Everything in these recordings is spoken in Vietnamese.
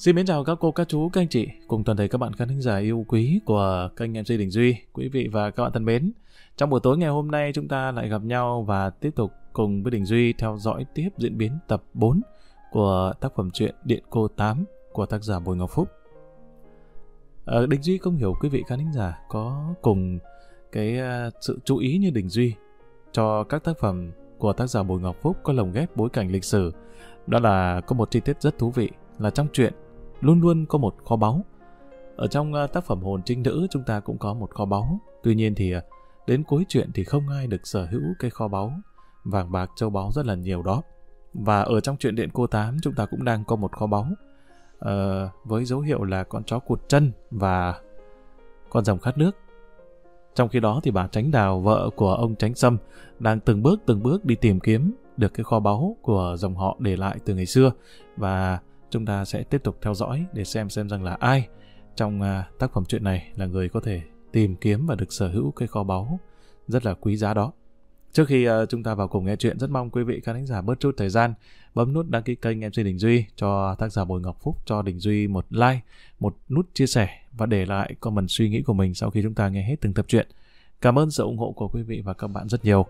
Xin mến chào các cô, các chú, các anh chị cùng toàn thể các bạn khán thính giả yêu quý của kênh MC Đình Duy, quý vị và các bạn thân mến. Trong buổi tối ngày hôm nay chúng ta lại gặp nhau và tiếp tục cùng với Đình Duy theo dõi tiếp diễn biến tập 4 của tác phẩm truyện Điện Cô 8 của tác giả Bùi Ngọc Phúc. À, Đình Duy không hiểu quý vị khán thính giả có cùng cái à, sự chú ý như Đình Duy cho các tác phẩm của tác giả Bùi Ngọc Phúc có lồng ghép bối cảnh lịch sử. Đó là có một chi tiết rất thú vị là trong truyện luôn luôn có một kho báu. Ở trong ờ, tác phẩm Hồn Trinh Nữ chúng ta cũng có một kho báu. Tuy nhiên thì ờ, đến cuối truyện thì không ai được sở hữu cái kho báu vàng bạc châu báu rất là nhiều đó. Và ở trong truyện Điện Cô Tám chúng ta cũng đang có một kho báu uh, với dấu hiệu là con chó cụt chân và con rồng khát nước. Trong khi đó thì bà Tránh Đào, vợ của ông Tránh Sâm, đang từng bước từng bước đi tìm kiếm được cái kho báu của dòng họ để lại từ ngày xưa và chúng ta sẽ tiếp tục theo dõi để xem xem rằng là ai trong uh, tác phẩm truyện này là người có thể tìm kiếm và được sở hữu cái kho báu rất là quý giá đó. Trước khi uh, chúng ta vào cùng nghe chuyện, rất mong quý vị khán giả bớt chút thời gian bấm nút đăng ký kênh MC Đình Duy cho tác giả Bùi Ngọc Phúc cho Đình Duy một like, một nút chia sẻ và để lại comment suy nghĩ của mình sau khi chúng ta nghe hết từng tập truyện. Cảm ơn sự ủng hộ của quý vị và các bạn rất nhiều.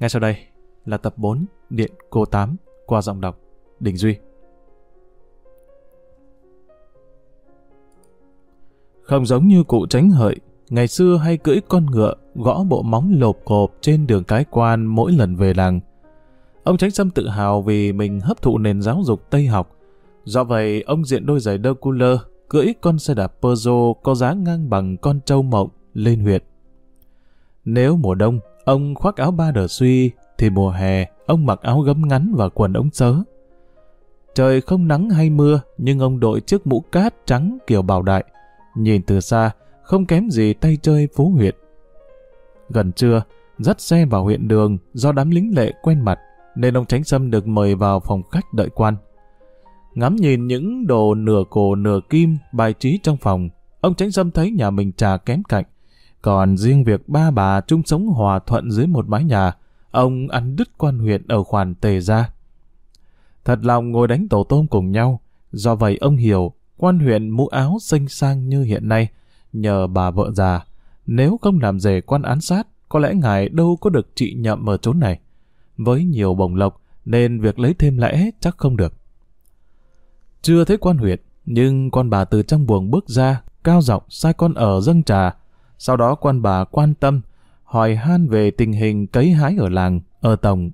Ngay sau đây là tập 4 Điện Cô 8 qua giọng đọc Đình Duy. Không giống như cụ tránh hợi, ngày xưa hay cưỡi con ngựa, gõ bộ móng lộp cộp trên đường cái quan mỗi lần về làng. Ông Tránh Sâm tự hào vì mình hấp thụ nền giáo dục Tây học. Do vậy, ông diện đôi giày đơ cooler, cưỡi con xe đạp Peugeot có giá ngang bằng con trâu mộng lên huyện. Nếu mùa đông, ông khoác áo ba đờ suy, thì mùa hè, ông mặc áo gấm ngắn và quần ống sớ. Trời không nắng hay mưa, nhưng ông đội chiếc mũ cát trắng kiểu bảo đại, nhìn từ xa, không kém gì tay chơi phố huyện. Gần trưa, dắt xe vào huyện đường do đám lính lệ quen mặt, nên ông Tránh Sâm được mời vào phòng khách đợi quan. Ngắm nhìn những đồ nửa cổ nửa kim bài trí trong phòng, ông Tránh Sâm thấy nhà mình trà kém cạnh. Còn riêng việc ba bà chung sống hòa thuận dưới một mái nhà, ông ăn đứt quan huyện ở khoản tề ra. Thật lòng ngồi đánh tổ tôm cùng nhau, do vậy ông hiểu quan huyện mũ áo xanh sang như hiện nay, nhờ bà vợ già. Nếu không làm rể quan án sát, có lẽ ngài đâu có được trị nhậm ở chốn này. Với nhiều bồng lộc, nên việc lấy thêm lẽ chắc không được. Chưa thấy quan huyện, nhưng con bà từ trong buồng bước ra, cao giọng sai con ở dâng trà. Sau đó quan bà quan tâm, hỏi han về tình hình cấy hái ở làng, ở tổng.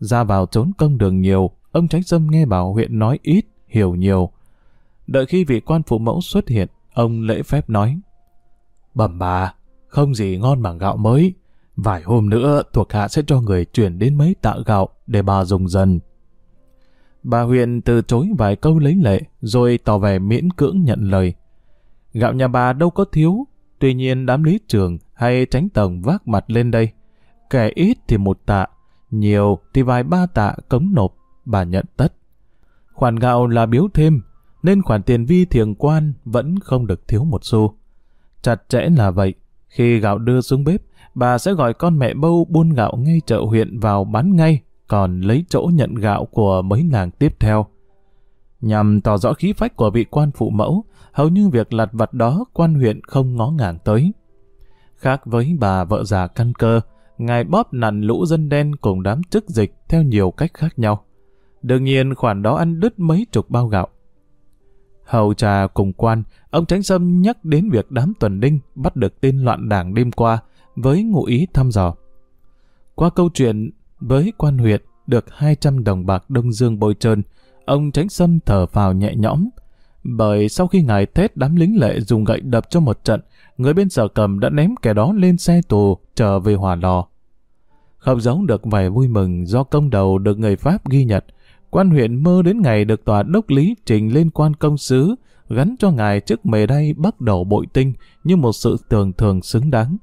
Ra vào trốn công đường nhiều, ông tránh sâm nghe bảo huyện nói ít, hiểu nhiều, Đợi khi vị quan phụ mẫu xuất hiện, ông lễ phép nói. Bẩm bà, không gì ngon bằng gạo mới. Vài hôm nữa thuộc hạ sẽ cho người chuyển đến mấy tạ gạo để bà dùng dần. Bà Huyền từ chối vài câu lấy lệ, rồi tỏ vẻ miễn cưỡng nhận lời. Gạo nhà bà đâu có thiếu, tuy nhiên đám lý trường hay tránh tổng vác mặt lên đây. Kẻ ít thì một tạ, nhiều thì vài ba tạ cống nộp, bà nhận tất. Khoản gạo là biếu thêm, nên khoản tiền vi thiền quan vẫn không được thiếu một xu. Chặt chẽ là vậy, khi gạo đưa xuống bếp, bà sẽ gọi con mẹ bâu buôn gạo ngay chợ huyện vào bán ngay, còn lấy chỗ nhận gạo của mấy làng tiếp theo. Nhằm tỏ rõ khí phách của vị quan phụ mẫu, hầu như việc lặt vặt đó quan huyện không ngó ngàng tới. Khác với bà vợ già căn cơ, ngài bóp nặn lũ dân đen cùng đám chức dịch theo nhiều cách khác nhau. Đương nhiên khoản đó ăn đứt mấy chục bao gạo. Hầu trà cùng quan, ông Tránh Sâm nhắc đến việc đám tuần đinh bắt được tên loạn đảng đêm qua với ngụ ý thăm dò. Qua câu chuyện với quan huyện được 200 đồng bạc Đông Dương bôi trơn, ông Tránh Sâm thở vào nhẹ nhõm. Bởi sau khi ngài tết đám lính lệ dùng gậy đập cho một trận, người bên sở cầm đã ném kẻ đó lên xe tù trở về hòa lò. Không giấu được vẻ vui mừng do công đầu được người Pháp ghi nhận, quan huyện mơ đến ngày được tòa đốc lý trình lên quan công sứ, gắn cho ngài chức mề đay bắt đầu bội tinh như một sự tưởng thường xứng đáng.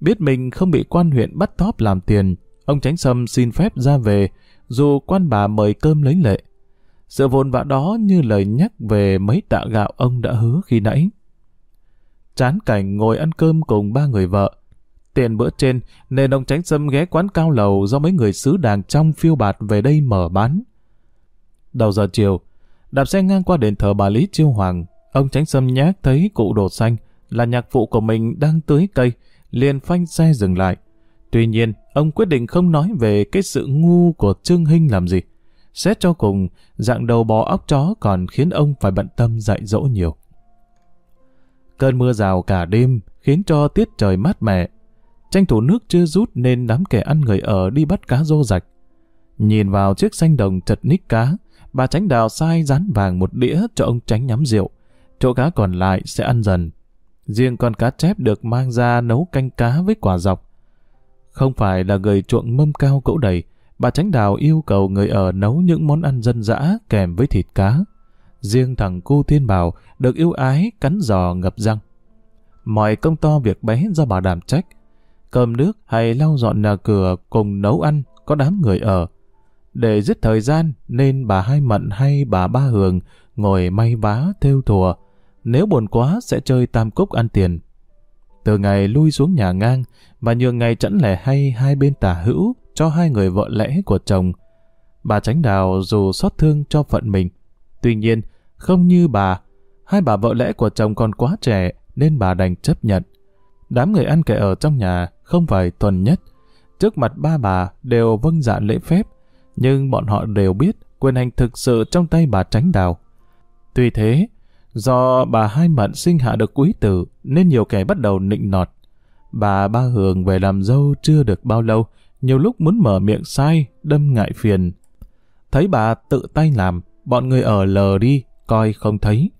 Biết mình không bị quan huyện bắt thóp làm tiền, ông Tránh Sâm xin phép ra về, dù quan bà mời cơm lấy lệ. Sự vồn vã đó như lời nhắc về mấy tạ gạo ông đã hứa khi nãy. Chán cảnh ngồi ăn cơm cùng ba người vợ, Tiền bữa trên, nên ông Tránh Sâm ghé quán cao lầu do mấy người xứ đàng trong phiêu bạt về đây mở bán. Đầu giờ chiều, Đạp xe ngang qua đền thờ bà Lý Chiêu Hoàng, ông Tránh Sâm nhát thấy cụ đồ xanh là nhạc phụ của mình đang tưới cây, liền phanh xe dừng lại. Tuy nhiên, ông quyết định không nói về cái sự ngu của Trương Hinh làm gì. Xét cho cùng, dạng đầu bò óc chó còn khiến ông phải bận tâm dạy dỗ nhiều. Cơn mưa rào cả đêm khiến cho tiết trời mát mẻ. Tranh thủ nước chưa rút nên đám kẻ ăn người ở đi bắt cá rô rạch. Nhìn vào chiếc xanh đồng chật ních cá, bà tránh đào sai rán vàng một đĩa cho ông tránh nhắm rượu. Chỗ cá còn lại sẽ ăn dần. Riêng con cá chép được mang ra nấu canh cá với quả dọc. Không phải là người chuộng mâm cao cỗ đầy, bà tránh đào yêu cầu người ở nấu những món ăn dân dã kèm với thịt cá. Riêng thằng cu thiên bảo được yêu ái cắn giò ngập răng. Mọi công to việc bé do bà đảm trách. Cơm nước hay lau dọn nhà cửa cùng nấu ăn có đám người ở. Để giết thời gian nên bà Hai Mận hay bà Ba Hường ngồi may vá theo thùa. Nếu buồn quá sẽ chơi tam cúc ăn tiền. Từ ngày lui xuống nhà ngang và nhường ngày chẵn lẻ hay hai bên tả hữu cho hai người vợ lẽ của chồng. Bà tránh đào dù xót thương cho phận mình. Tuy nhiên, không như bà, hai bà vợ lẽ của chồng còn quá trẻ nên bà đành chấp nhận. Đám người ăn kẻ ở trong nhà không phải thuần nhất. Trước mặt ba bà đều vâng dạ lễ phép, nhưng bọn họ đều biết quyền hành thực sự trong tay bà tránh đào. Tuy thế, do bà hai mận sinh hạ được quý tử nên nhiều kẻ bắt đầu nịnh nọt. Bà ba hường về làm dâu chưa được bao lâu, nhiều lúc muốn mở miệng sai, đâm ngại phiền. Thấy bà tự tay làm, bọn người ở lờ đi, coi không thấy.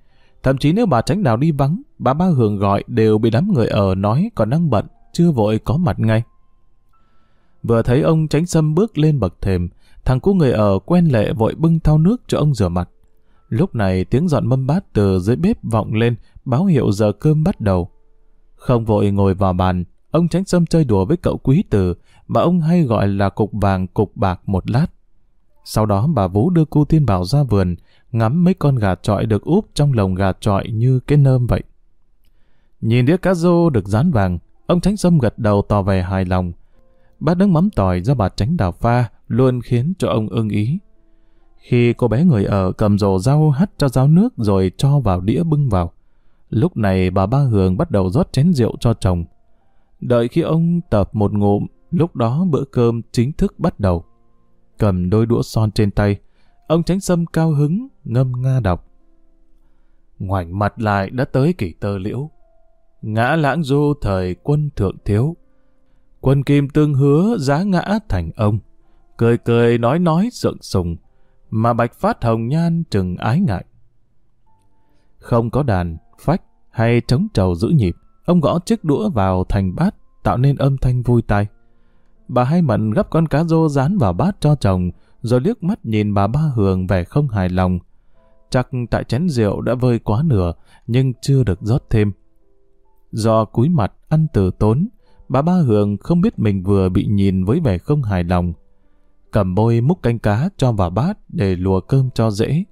Thậm chí nếu bà tránh nào đi vắng, bà ba hường gọi đều bị đám người ở nói còn đang bận, chưa vội có mặt ngay. Vừa thấy ông tránh sâm bước lên bậc thềm, thằng cu người ở quen lệ vội bưng thau nước cho ông rửa mặt. Lúc này tiếng dọn mâm bát từ dưới bếp vọng lên, báo hiệu giờ cơm bắt đầu. Không vội ngồi vào bàn, ông tránh sâm chơi đùa với cậu quý tử, mà ông hay gọi là cục vàng cục bạc một lát. Sau đó bà Vũ đưa cô Tiên Bảo ra vườn, ngắm mấy con gà trọi được úp trong lồng gà trọi như cái nơm vậy. Nhìn đĩa cá rô được dán vàng, ông Tránh Sâm gật đầu tỏ vẻ hài lòng. Bát nước mắm tỏi do bà Tránh đào pha luôn khiến cho ông ưng ý. Khi cô bé người ở cầm rổ rau hắt cho rau nước rồi cho vào đĩa bưng vào. Lúc này bà Ba Hường bắt đầu rót chén rượu cho chồng. Đợi khi ông tập một ngụm, lúc đó bữa cơm chính thức bắt đầu. Cầm đôi đũa son trên tay, ông tránh sâm cao hứng, ngâm nga đọc. Ngoảnh mặt lại đã tới kỷ tơ liễu. Ngã lãng du thời quân thượng thiếu. Quân kim tương hứa giá ngã thành ông. Cười cười nói nói sượng sùng, mà bạch phát hồng nhan trừng ái ngại. Không có đàn, phách hay trống trầu giữ nhịp, ông gõ chiếc đũa vào thành bát tạo nên âm thanh vui tai. Bà hai mận gấp con cá rô dán vào bát cho chồng, rồi liếc mắt nhìn bà ba hường vẻ không hài lòng. Chắc tại chén rượu đã vơi quá nửa, nhưng chưa được rót thêm. Do cúi mặt ăn từ tốn, bà ba hường không biết mình vừa bị nhìn với vẻ không hài lòng. Cầm bôi múc canh cá cho vào bát để lùa cơm cho dễ.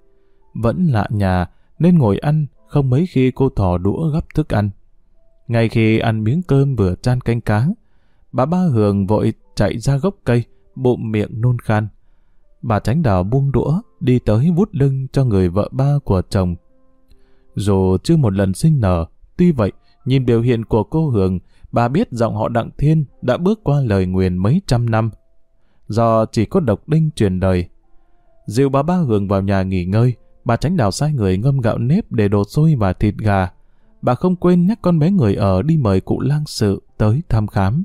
Vẫn lạ nhà, nên ngồi ăn, không mấy khi cô thò đũa gấp thức ăn. Ngay khi ăn miếng cơm vừa chan canh cá, bà ba hường vội chạy ra gốc cây, bụng miệng nôn khan. Bà tránh đào buông đũa, đi tới vút lưng cho người vợ ba của chồng. Dù chưa một lần sinh nở, tuy vậy, nhìn biểu hiện của cô Hường, bà biết giọng họ Đặng Thiên đã bước qua lời nguyền mấy trăm năm. Do chỉ có độc đinh truyền đời. Dìu bà ba Hường vào nhà nghỉ ngơi, bà tránh đào sai người ngâm gạo nếp để đồ xôi và thịt gà. Bà không quên nhắc con bé người ở đi mời cụ lang sự tới thăm khám.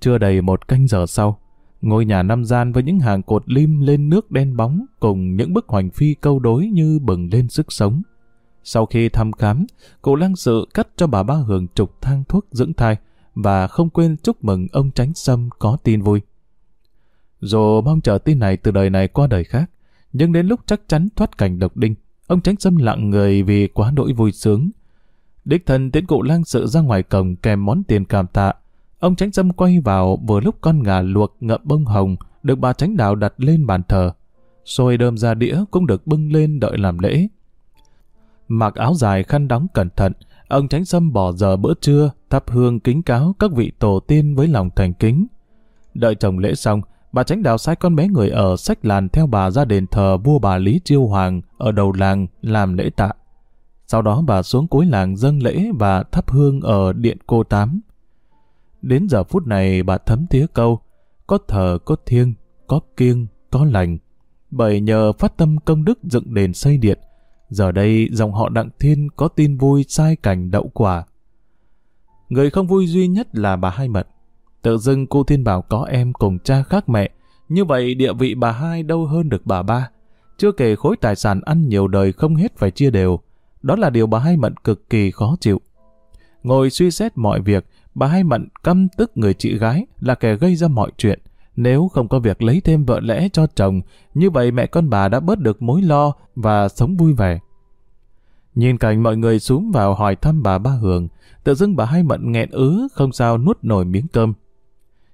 Chưa đầy một canh giờ sau, ngôi nhà năm gian với những hàng cột lim lên nước đen bóng cùng những bức hoành phi câu đối như bừng lên sức sống. Sau khi thăm khám, cụ lang sự cắt cho bà ba hường trục thang thuốc dưỡng thai và không quên chúc mừng ông tránh sâm có tin vui. Dù mong chờ tin này từ đời này qua đời khác, nhưng đến lúc chắc chắn thoát cảnh độc đinh, ông tránh sâm lặng người vì quá đỗi vui sướng. Đích thân tiến cụ lang sự ra ngoài cổng kèm món tiền cảm tạ, Ông tránh dâm quay vào vừa lúc con gà luộc ngậm bông hồng được bà tránh đạo đặt lên bàn thờ. Xôi đơm ra đĩa cũng được bưng lên đợi làm lễ. Mặc áo dài khăn đóng cẩn thận, ông tránh sâm bỏ giờ bữa trưa, thắp hương kính cáo các vị tổ tiên với lòng thành kính. Đợi chồng lễ xong, bà tránh đào sai con bé người ở sách làn theo bà ra đền thờ vua bà Lý Chiêu Hoàng ở đầu làng làm lễ tạ. Sau đó bà xuống cuối làng dâng lễ và thắp hương ở điện cô Tám. Đến giờ phút này bà thấm tía câu, có thờ có thiêng, có kiêng, có lành. Bởi nhờ phát tâm công đức dựng đền xây điện, giờ đây dòng họ Đặng Thiên có tin vui sai cảnh đậu quả. Người không vui duy nhất là bà Hai mận Tự dưng cô Thiên Bảo có em cùng cha khác mẹ, như vậy địa vị bà hai đâu hơn được bà ba. Chưa kể khối tài sản ăn nhiều đời không hết phải chia đều. Đó là điều bà Hai Mận cực kỳ khó chịu. Ngồi suy xét mọi việc, bà Hai Mận căm tức người chị gái là kẻ gây ra mọi chuyện. Nếu không có việc lấy thêm vợ lẽ cho chồng, như vậy mẹ con bà đã bớt được mối lo và sống vui vẻ. Nhìn cảnh mọi người xuống vào hỏi thăm bà Ba Hường, tự dưng bà Hai Mận nghẹn ứ không sao nuốt nổi miếng cơm.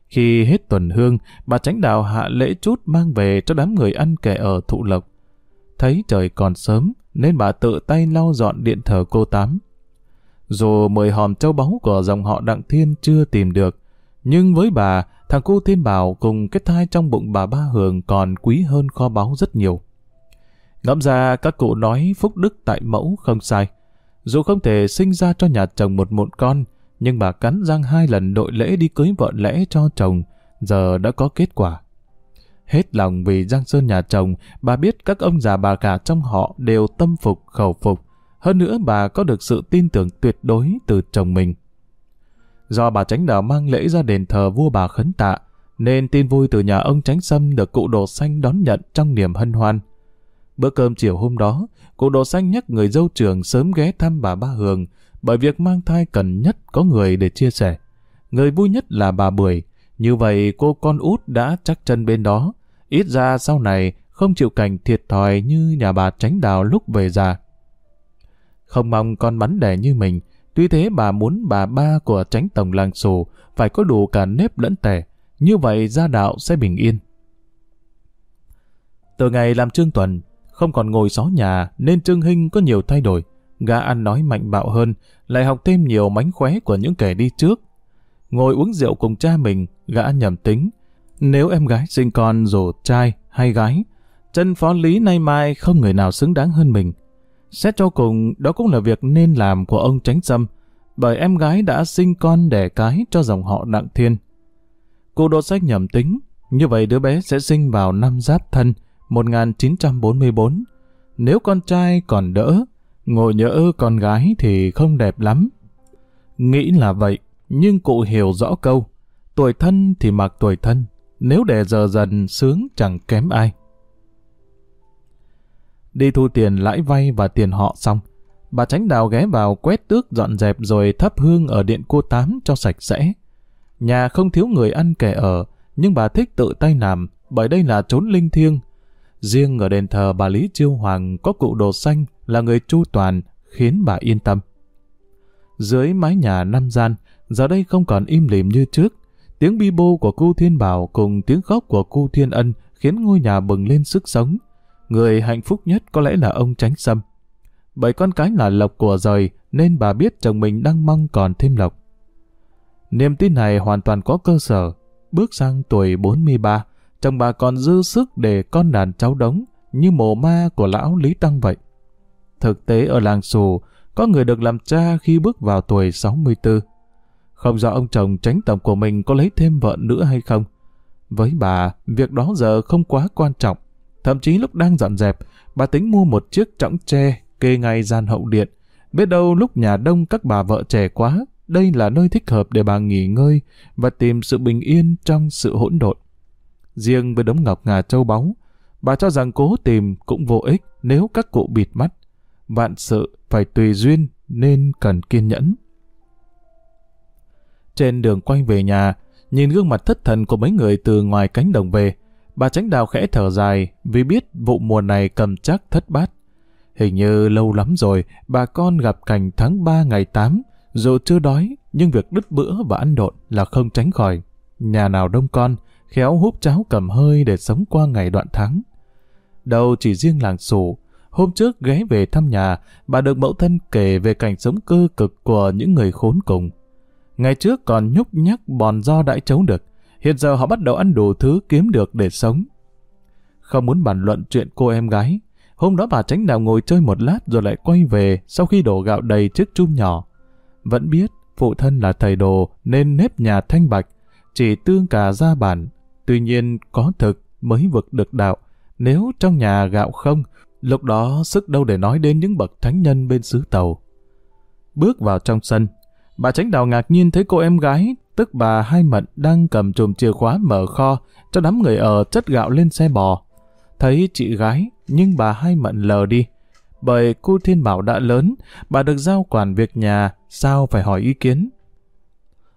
Khi hết tuần hương, bà tránh đạo hạ lễ chút mang về cho đám người ăn kẻ ở thụ lộc. Thấy trời còn sớm, nên bà tự tay lau dọn điện thờ cô Tám. Dù mười hòm châu báu của dòng họ Đặng Thiên chưa tìm được, nhưng với bà, thằng cô Thiên Bảo cùng cái thai trong bụng bà Ba Hường còn quý hơn kho báu rất nhiều. Ngẫm ra các cụ nói phúc đức tại mẫu không sai. Dù không thể sinh ra cho nhà chồng một một con, nhưng bà cắn răng hai lần đội lễ đi cưới vợ lẽ cho chồng, giờ đã có kết quả. Hết lòng vì Giang Sơn nhà chồng, bà biết các ông già bà cả trong họ đều tâm phục khẩu phục. Hơn nữa bà có được sự tin tưởng tuyệt đối từ chồng mình. Do bà Tránh Đào mang lễ ra đền thờ vua bà khấn tạ, nên tin vui từ nhà ông Tránh Sâm được cụ đồ xanh đón nhận trong niềm hân hoan. Bữa cơm chiều hôm đó, cụ đồ xanh nhắc người dâu trưởng sớm ghé thăm bà Ba Hường, bởi việc mang thai cần nhất có người để chia sẻ. Người vui nhất là bà Bưởi, như vậy cô con út đã chắc chân bên đó, ít ra sau này không chịu cảnh thiệt thòi như nhà bà tránh đào lúc về già. Không mong con bắn đẻ như mình, tuy thế bà muốn bà ba của tránh tổng làng sổ phải có đủ cả nếp lẫn tẻ, như vậy gia đạo sẽ bình yên. Từ ngày làm trương tuần, không còn ngồi xó nhà nên Trương Hinh có nhiều thay đổi. Gã ăn nói mạnh bạo hơn, lại học thêm nhiều mánh khóe của những kẻ đi trước. Ngồi uống rượu cùng cha mình, gã nhầm tính. Nếu em gái sinh con dù trai hay gái, chân phó lý nay mai không người nào xứng đáng hơn mình. Xét cho cùng, đó cũng là việc nên làm của ông Tránh Sâm, bởi em gái đã sinh con đẻ cái cho dòng họ Đặng Thiên. Cô đỗ sách nhầm tính, như vậy đứa bé sẽ sinh vào năm Giáp Thân 1944. Nếu con trai còn đỡ, ngồi nhỡ con gái thì không đẹp lắm. Nghĩ là vậy, nhưng cụ hiểu rõ câu, tuổi thân thì mặc tuổi thân, nếu để giờ dần sướng chẳng kém ai. Đi thu tiền lãi vay và tiền họ xong, bà tránh đào ghé vào quét tước dọn dẹp rồi thắp hương ở điện cô Tám cho sạch sẽ. Nhà không thiếu người ăn kẻ ở, nhưng bà thích tự tay làm, bởi đây là chốn linh thiêng. Riêng ở đền thờ bà Lý Chiêu Hoàng có cụ đồ xanh là người chu toàn, khiến bà yên tâm. Dưới mái nhà năm gian, giờ đây không còn im lìm như trước. Tiếng bi bô của cô Thiên Bảo cùng tiếng khóc của cô Thiên Ân khiến ngôi nhà bừng lên sức sống. Người hạnh phúc nhất có lẽ là ông Tránh Sâm. Bởi con cái là lộc của rời nên bà biết chồng mình đang mong còn thêm lộc. Niềm tin này hoàn toàn có cơ sở. Bước sang tuổi 43, chồng bà còn dư sức để con đàn cháu đống như mồ ma của lão Lý Tăng vậy. Thực tế ở làng Sù có người được làm cha khi bước vào tuổi 64. Không rõ ông chồng tránh tổng của mình có lấy thêm vợ nữa hay không. Với bà, việc đó giờ không quá quan trọng. Thậm chí lúc đang dọn dẹp, bà tính mua một chiếc trọng tre kê ngay gian hậu điện. Biết đâu lúc nhà đông các bà vợ trẻ quá, đây là nơi thích hợp để bà nghỉ ngơi và tìm sự bình yên trong sự hỗn độn. Riêng với đống ngọc ngà châu báu, bà cho rằng cố tìm cũng vô ích nếu các cụ bịt mắt vạn sự phải tùy duyên nên cần kiên nhẫn. Trên đường quay về nhà, nhìn gương mặt thất thần của mấy người từ ngoài cánh đồng về, bà tránh đào khẽ thở dài vì biết vụ mùa này cầm chắc thất bát. Hình như lâu lắm rồi bà con gặp cảnh tháng 3 ngày 8, dù chưa đói nhưng việc đứt bữa và ăn độn là không tránh khỏi. Nhà nào đông con, khéo húp cháo cầm hơi để sống qua ngày đoạn tháng. Đâu chỉ riêng làng sủ, Hôm trước ghé về thăm nhà, bà được mẫu thân kể về cảnh sống cơ cực của những người khốn cùng. Ngày trước còn nhúc nhắc bòn do đãi chấu được, Hiện giờ họ bắt đầu ăn đủ thứ kiếm được để sống. Không muốn bàn luận chuyện cô em gái, hôm đó bà tránh đạo ngồi chơi một lát rồi lại quay về sau khi đổ gạo đầy chiếc chum nhỏ. Vẫn biết phụ thân là thầy đồ nên nếp nhà thanh bạch, chỉ tương cà ra bản. Tuy nhiên có thực mới vực được đạo. Nếu trong nhà gạo không, lúc đó sức đâu để nói đến những bậc thánh nhân bên xứ tàu. Bước vào trong sân, bà tránh đào ngạc nhiên thấy cô em gái, tức bà Hai Mận đang cầm chùm chìa khóa mở kho cho đám người ở chất gạo lên xe bò. Thấy chị gái, nhưng bà Hai Mận lờ đi. Bởi cô Thiên Bảo đã lớn, bà được giao quản việc nhà, sao phải hỏi ý kiến.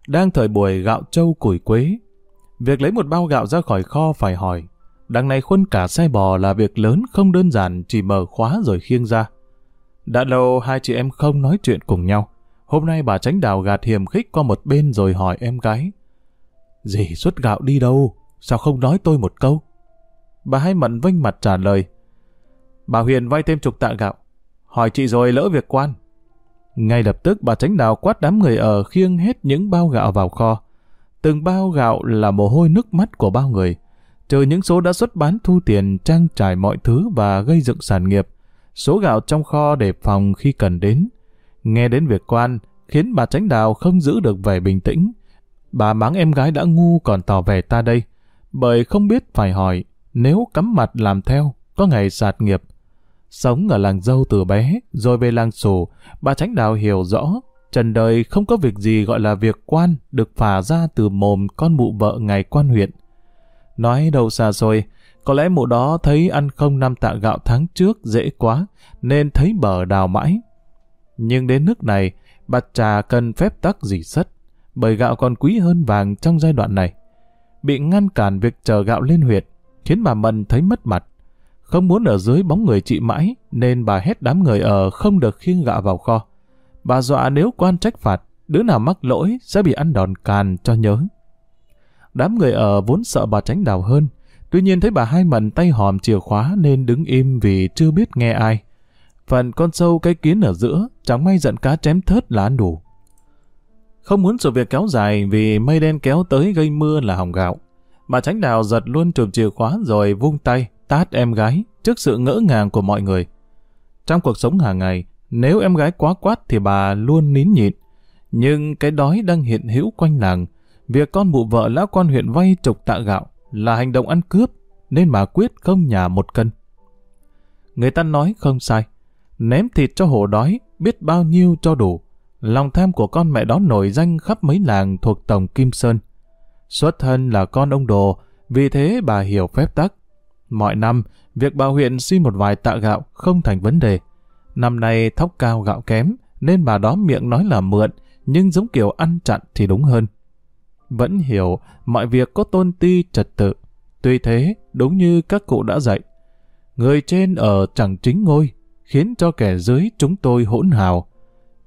Đang thời buổi gạo trâu củi quế, việc lấy một bao gạo ra khỏi kho phải hỏi. Đằng này khuân cả xe bò là việc lớn không đơn giản chỉ mở khóa rồi khiêng ra. Đã lâu hai chị em không nói chuyện cùng nhau. Hôm nay bà tránh đào gạt hiềm khích qua một bên rồi hỏi em gái. Dì xuất gạo đi đâu? Sao không nói tôi một câu? Bà hai mận vênh mặt trả lời. Bà Huyền vay thêm chục tạ gạo. Hỏi chị rồi lỡ việc quan. Ngay lập tức bà tránh đào quát đám người ở khiêng hết những bao gạo vào kho. Từng bao gạo là mồ hôi nước mắt của bao người. Trừ những số đã xuất bán thu tiền, trang trải mọi thứ và gây dựng sản nghiệp. Số gạo trong kho để phòng khi cần đến. Nghe đến việc quan, khiến bà tránh đào không giữ được vẻ bình tĩnh. Bà mắng em gái đã ngu còn tỏ vẻ ta đây. Bởi không biết phải hỏi, nếu cắm mặt làm theo, có ngày sạt nghiệp. Sống ở làng dâu từ bé, rồi về làng sổ, bà tránh đào hiểu rõ, trần đời không có việc gì gọi là việc quan được phả ra từ mồm con mụ vợ ngày quan huyện. Nói đâu xa xôi, có lẽ mụ đó thấy ăn không năm tạ gạo tháng trước dễ quá, nên thấy bờ đào mãi. Nhưng đến nước này, bạch trà cần phép tắc gì sất, bởi gạo còn quý hơn vàng trong giai đoạn này. Bị ngăn cản việc chờ gạo lên huyệt, khiến bà Mận thấy mất mặt. Không muốn ở dưới bóng người chị mãi, nên bà hét đám người ở không được khiêng gạo vào kho. Bà dọa nếu quan trách phạt, đứa nào mắc lỗi sẽ bị ăn đòn càn cho nhớ. Đám người ở vốn sợ bà tránh đào hơn, tuy nhiên thấy bà hai mận tay hòm chìa khóa nên đứng im vì chưa biết nghe ai. Phần con sâu cái kiến ở giữa, chẳng may giận cá chém thớt là ăn đủ. Không muốn sự việc kéo dài vì mây đen kéo tới gây mưa là hỏng gạo. Bà tránh đào giật luôn chùm chìa khóa rồi vung tay, tát em gái trước sự ngỡ ngàng của mọi người. Trong cuộc sống hàng ngày, nếu em gái quá quát thì bà luôn nín nhịn. Nhưng cái đói đang hiện hữu quanh làng, việc con mụ vợ lão quan huyện vay trục tạ gạo là hành động ăn cướp, nên bà quyết không nhà một cân. Người ta nói không sai, ném thịt cho hổ đói, biết bao nhiêu cho đủ. Lòng tham của con mẹ đó nổi danh khắp mấy làng thuộc Tổng Kim Sơn. Xuất thân là con ông đồ, vì thế bà hiểu phép tắc. Mọi năm, việc bà huyện xin một vài tạ gạo không thành vấn đề. Năm nay thóc cao gạo kém, nên bà đó miệng nói là mượn, nhưng giống kiểu ăn chặn thì đúng hơn. Vẫn hiểu mọi việc có tôn ti trật tự. Tuy thế, đúng như các cụ đã dạy, người trên ở chẳng chính ngôi, khiến cho kẻ dưới chúng tôi hỗn hào.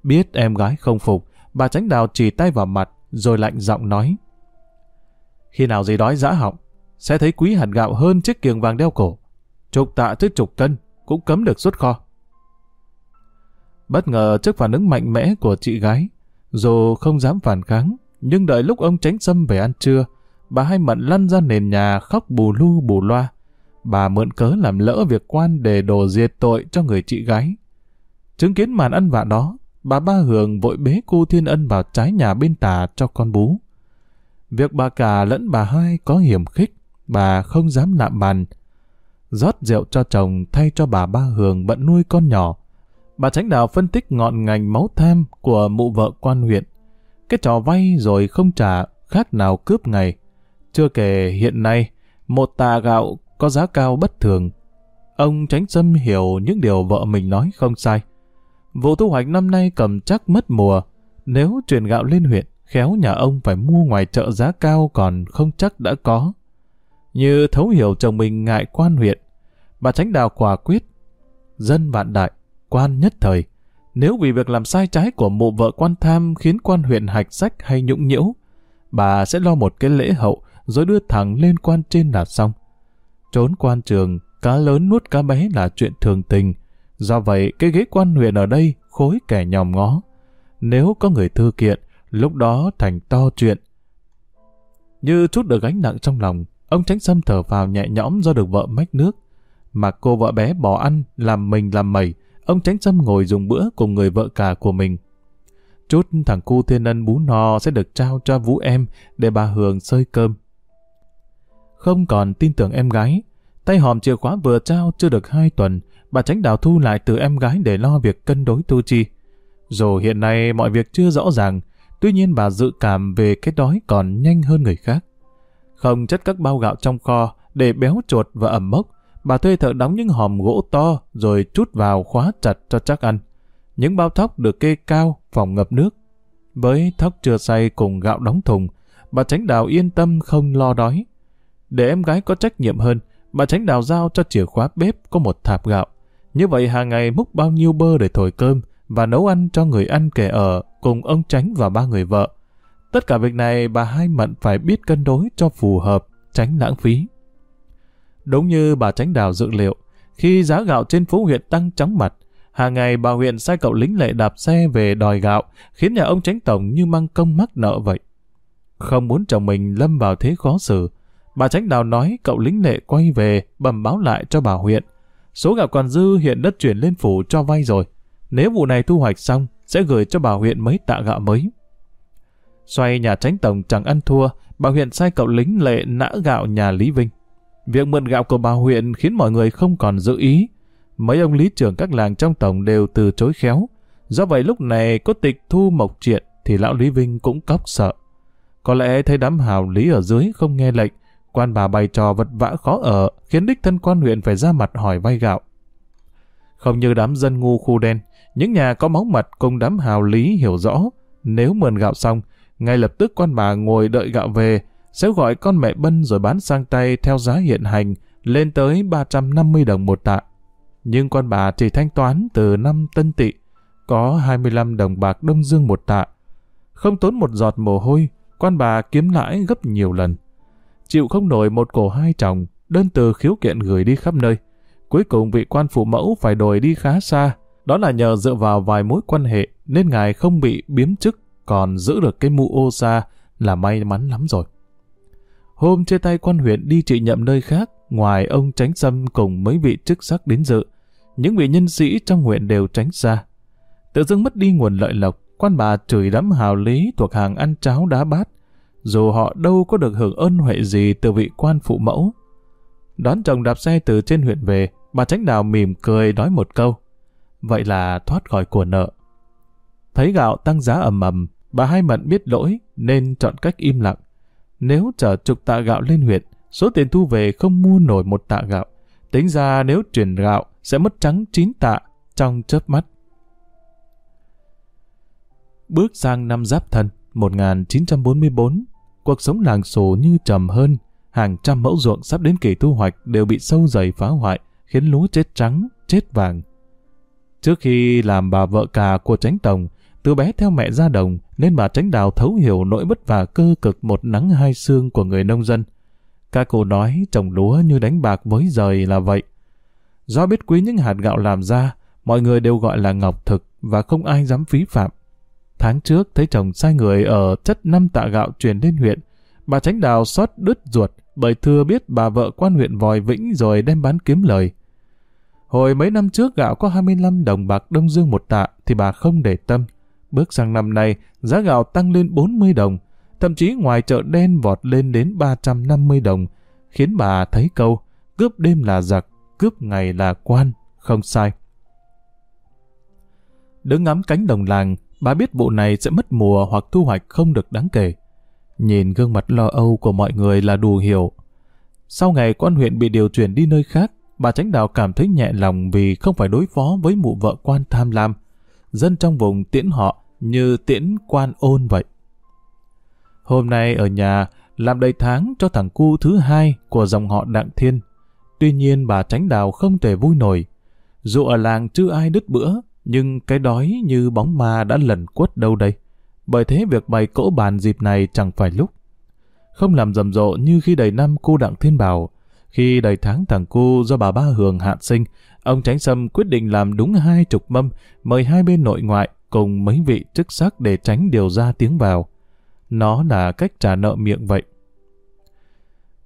Biết em gái không phục, bà tránh đào chỉ tay vào mặt, rồi lạnh giọng nói. Khi nào gì đói dã họng, sẽ thấy quý hạt gạo hơn chiếc kiềng vàng đeo cổ. Trục tạ chứ chục cân, cũng cấm được xuất kho. Bất ngờ trước phản ứng mạnh mẽ của chị gái, dù không dám phản kháng, nhưng đợi lúc ông tránh xâm về ăn trưa, bà hai mận lăn ra nền nhà khóc bù lu bù loa. Bà mượn cớ làm lỡ việc quan để đồ diệt tội cho người chị gái. Chứng kiến màn ăn vạ đó, bà ba hường vội bế cô Thiên Ân vào trái nhà bên tà cho con bú. Việc bà cả lẫn bà hai có hiểm khích, bà không dám lạm bàn. rót rượu cho chồng thay cho bà ba hường bận nuôi con nhỏ. Bà tránh đạo phân tích ngọn ngành máu tham của mụ vợ quan huyện. Cái trò vay rồi không trả, khác nào cướp ngày. Chưa kể hiện nay, một tà gạo có giá cao bất thường. Ông tránh xâm hiểu những điều vợ mình nói không sai. Vụ thu hoạch năm nay cầm chắc mất mùa. Nếu truyền gạo lên huyện, khéo nhà ông phải mua ngoài chợ giá cao còn không chắc đã có. Như thấu hiểu chồng mình ngại quan huyện, bà tránh đào quả quyết. Dân vạn đại, quan nhất thời. Nếu vì việc làm sai trái của mụ vợ quan tham khiến quan huyện hạch sách hay nhũng nhiễu, bà sẽ lo một cái lễ hậu rồi đưa thẳng lên quan trên là xong. Trốn quan trường, cá lớn nuốt cá bé là chuyện thường tình. Do vậy, cái ghế quan huyện ở đây khối kẻ nhòm ngó. Nếu có người thư kiện, lúc đó thành to chuyện. Như chút được gánh nặng trong lòng, ông tránh xâm thở vào nhẹ nhõm do được vợ mách nước. Mà cô vợ bé bỏ ăn, làm mình làm mẩy, ông tránh xâm ngồi dùng bữa cùng người vợ cả của mình. Chút thằng cu thiên ân bú no sẽ được trao cho vũ em để bà Hường sơi cơm. Không còn tin tưởng em gái, tay hòm chìa khóa vừa trao chưa được hai tuần, bà tránh đào thu lại từ em gái để lo việc cân đối tu chi. Dù hiện nay mọi việc chưa rõ ràng, tuy nhiên bà dự cảm về cái đói còn nhanh hơn người khác. Không chất các bao gạo trong kho để béo chuột và ẩm mốc, bà thuê thợ đóng những hòm gỗ to rồi chút vào khóa chặt cho chắc ăn. Những bao thóc được kê cao, phòng ngập nước. Với thóc chưa xay cùng gạo đóng thùng, bà tránh đào yên tâm không lo đói. Để em gái có trách nhiệm hơn, bà tránh đào giao cho chìa khóa bếp có một thạp gạo. Như vậy hàng ngày múc bao nhiêu bơ để thổi cơm và nấu ăn cho người ăn kẻ ở cùng ông tránh và ba người vợ. Tất cả việc này bà hai mận phải biết cân đối cho phù hợp, tránh lãng phí. Đúng như bà tránh đào dự liệu, khi giá gạo trên phố huyện tăng chóng mặt, hàng ngày bà huyện sai cậu lính lệ đạp xe về đòi gạo, khiến nhà ông tránh tổng như mang công mắc nợ vậy. Không muốn chồng mình lâm vào thế khó xử, bà tránh đào nói cậu lính lệ quay về bẩm báo lại cho bà huyện. Số gạo còn dư hiện đất chuyển lên phủ cho vay rồi. Nếu vụ này thu hoạch xong, sẽ gửi cho bà huyện mấy tạ gạo mới. Xoay nhà tránh tổng chẳng ăn thua, bà huyện sai cậu lính lệ nã gạo nhà Lý Vinh. Việc mượn gạo của bà huyện khiến mọi người không còn giữ ý. Mấy ông lý trưởng các làng trong tổng đều từ chối khéo. Do vậy lúc này có tịch thu mộc triện thì lão Lý Vinh cũng cóc sợ. Có lẽ thấy đám hào lý ở dưới không nghe lệnh, quan bà bày trò vật vã khó ở, khiến đích thân quan huyện phải ra mặt hỏi vay gạo. Không như đám dân ngu khu đen, những nhà có máu mặt cùng đám hào lý hiểu rõ, nếu mượn gạo xong, ngay lập tức quan bà ngồi đợi gạo về, sẽ gọi con mẹ bân rồi bán sang tay theo giá hiện hành lên tới 350 đồng một tạ. Nhưng quan bà chỉ thanh toán từ năm tân tị, có 25 đồng bạc đông dương một tạ. Không tốn một giọt mồ hôi, quan bà kiếm lãi gấp nhiều lần. Chịu không nổi một cổ hai chồng, đơn từ khiếu kiện gửi đi khắp nơi. Cuối cùng vị quan phụ mẫu phải đòi đi khá xa, đó là nhờ dựa vào vài mối quan hệ nên ngài không bị biếm chức, còn giữ được cái mũ ô xa là may mắn lắm rồi. Hôm chia tay quan huyện đi trị nhậm nơi khác, ngoài ông tránh xâm cùng mấy vị chức sắc đến dự, những vị nhân sĩ trong huyện đều tránh xa. Tự dưng mất đi nguồn lợi lộc, quan bà chửi đám hào lý thuộc hàng ăn cháo đá bát, dù họ đâu có được hưởng ơn huệ gì từ vị quan phụ mẫu. Đón chồng đạp xe từ trên huyện về, bà tránh đào mỉm cười nói một câu. Vậy là thoát khỏi của nợ. Thấy gạo tăng giá ầm ầm, bà hai mận biết lỗi nên chọn cách im lặng. Nếu chở chục tạ gạo lên huyện, số tiền thu về không mua nổi một tạ gạo. Tính ra nếu chuyển gạo sẽ mất trắng 9 tạ trong chớp mắt. Bước sang năm Giáp Thân 1944, cuộc sống làng xổ như trầm hơn, hàng trăm mẫu ruộng sắp đến kỳ thu hoạch đều bị sâu dày phá hoại, khiến lúa chết trắng, chết vàng. Trước khi làm bà vợ cả của tránh tổng, từ bé theo mẹ ra đồng, nên bà tránh đào thấu hiểu nỗi vất vả cơ cực một nắng hai xương của người nông dân. Các cô nói trồng lúa như đánh bạc với rời là vậy. Do biết quý những hạt gạo làm ra, mọi người đều gọi là ngọc thực và không ai dám phí phạm. Tháng trước thấy chồng sai người ở chất năm tạ gạo truyền lên huyện, bà tránh đào xót đứt ruột bởi thưa biết bà vợ quan huyện vòi vĩnh rồi đem bán kiếm lời. Hồi mấy năm trước gạo có 25 đồng bạc đông dương một tạ thì bà không để tâm. Bước sang năm nay, giá gạo tăng lên 40 đồng, thậm chí ngoài chợ đen vọt lên đến 350 đồng, khiến bà thấy câu, cướp đêm là giặc, cướp ngày là quan, không sai. Đứng ngắm cánh đồng làng, bà biết vụ này sẽ mất mùa hoặc thu hoạch không được đáng kể. Nhìn gương mặt lo âu của mọi người là đủ hiểu. Sau ngày quan huyện bị điều chuyển đi nơi khác, bà Tránh Đào cảm thấy nhẹ lòng vì không phải đối phó với mụ vợ quan tham lam. Dân trong vùng tiễn họ như tiễn quan ôn vậy. Hôm nay ở nhà làm đầy tháng cho thằng cu thứ hai của dòng họ Đặng Thiên. Tuy nhiên bà Tránh Đào không thể vui nổi. Dù ở làng chưa ai đứt bữa, nhưng cái đói như bóng ma đã lần quất đâu đây. Bởi thế việc bày cỗ bàn dịp này chẳng phải lúc. Không làm rầm rộ như khi đầy năm cô Đặng Thiên Bảo, khi đầy tháng thằng cu do bà Ba Hường hạn sinh, ông Tránh Sâm quyết định làm đúng hai chục mâm, mời hai bên nội ngoại cùng mấy vị chức sắc để tránh điều ra tiếng vào. Nó là cách trả nợ miệng vậy.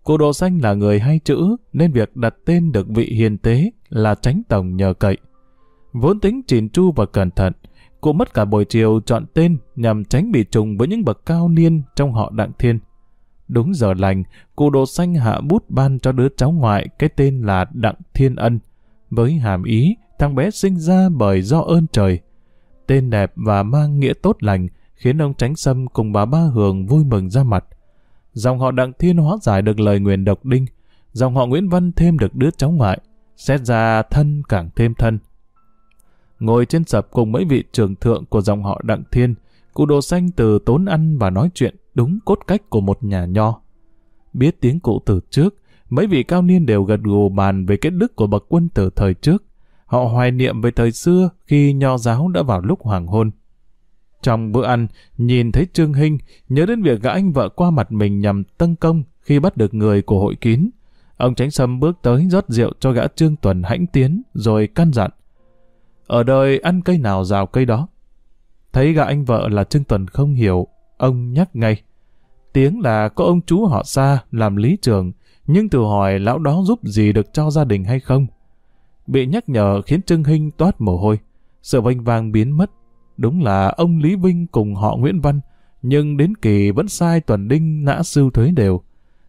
Cô đồ xanh là người hay chữ, nên việc đặt tên được vị hiền tế là tránh tổng nhờ cậy. Vốn tính chỉn chu và cẩn thận, cụ mất cả buổi chiều chọn tên nhằm tránh bị trùng với những bậc cao niên trong họ Đặng Thiên. Đúng giờ lành, cụ đồ xanh hạ bút ban cho đứa cháu ngoại cái tên là Đặng Thiên Ân, với hàm ý thằng bé sinh ra bởi do ơn trời. Tên đẹp và mang nghĩa tốt lành, khiến ông Tránh Sâm cùng bà Ba Hường vui mừng ra mặt. Dòng họ Đặng Thiên hóa giải được lời nguyền độc đinh, dòng họ Nguyễn Văn thêm được đứa cháu ngoại, xét ra thân càng thêm thân. Ngồi trên sập cùng mấy vị trưởng thượng của dòng họ Đặng Thiên, cụ đồ xanh từ tốn ăn và nói chuyện đúng cốt cách của một nhà nho. Biết tiếng cụ từ trước, mấy vị cao niên đều gật gù bàn về kết đức của bậc quân tử thời trước. Họ hoài niệm về thời xưa khi nho giáo đã vào lúc hoàng hôn. Trong bữa ăn, nhìn thấy Trương Hinh, nhớ đến việc gã anh vợ qua mặt mình nhằm tấn công khi bắt được người của hội kín. Ông Tránh Sâm bước tới rót rượu cho gã Trương Tuần hãnh tiến, rồi căn dặn. Ở đời ăn cây nào rào cây đó. Thấy gã anh vợ là Trương Tuần không hiểu, ông nhắc ngay. Tiếng là có ông chú họ xa làm lý trường, nhưng từ hỏi lão đó giúp gì được cho gia đình hay không. Bị nhắc nhở khiến Trương Hinh toát mồ hôi. Sự vinh vang biến mất, Đúng là ông Lý Vinh cùng họ Nguyễn Văn, nhưng đến kỳ vẫn sai Tuần Đinh nã sưu thuế đều.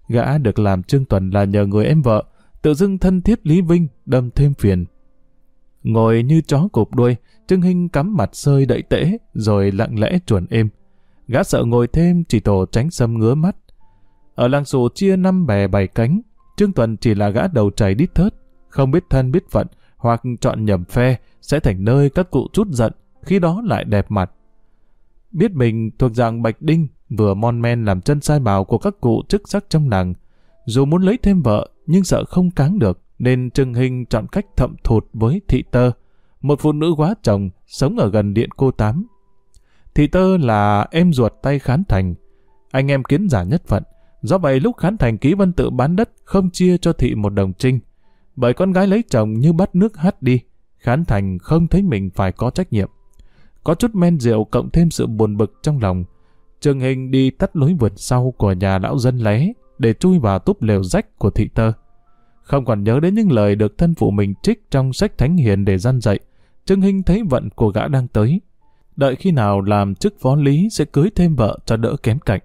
Gã được làm Trương Tuần là nhờ người em vợ, tự dưng thân thiết Lý Vinh đâm thêm phiền. Ngồi như chó cụp đuôi, Trương Hinh cắm mặt sơi đậy tễ, rồi lặng lẽ chuẩn êm. Gã sợ ngồi thêm chỉ tổ tránh xâm ngứa mắt. Ở làng xù chia năm bè bảy cánh, Trương Tuần chỉ là gã đầu chảy đít thớt, không biết thân biết phận, hoặc chọn nhầm phe, sẽ thành nơi các cụ chút giận, khi đó lại đẹp mặt. Biết mình thuộc dạng Bạch Đinh, vừa mon men làm chân sai bào của các cụ chức sắc trong làng. Dù muốn lấy thêm vợ, nhưng sợ không cáng được, nên Trương Hình chọn cách thậm thụt với Thị Tơ, một phụ nữ quá chồng, sống ở gần điện cô Tám. Thị Tơ là em ruột tay Khán Thành, anh em kiến giả nhất phận. Do vậy lúc Khán Thành ký văn tự bán đất không chia cho Thị một đồng trinh. Bởi con gái lấy chồng như bắt nước hắt đi, Khán Thành không thấy mình phải có trách nhiệm. Có chút men rượu cộng thêm sự buồn bực trong lòng. Trường Hình đi tắt lối vượt sau của nhà lão dân lé để chui vào túp lều rách của thị tơ. Không còn nhớ đến những lời được thân phụ mình trích trong sách thánh hiền để gian dạy. Trương Hinh thấy vận của gã đang tới. Đợi khi nào làm chức phó lý sẽ cưới thêm vợ cho đỡ kém cạnh.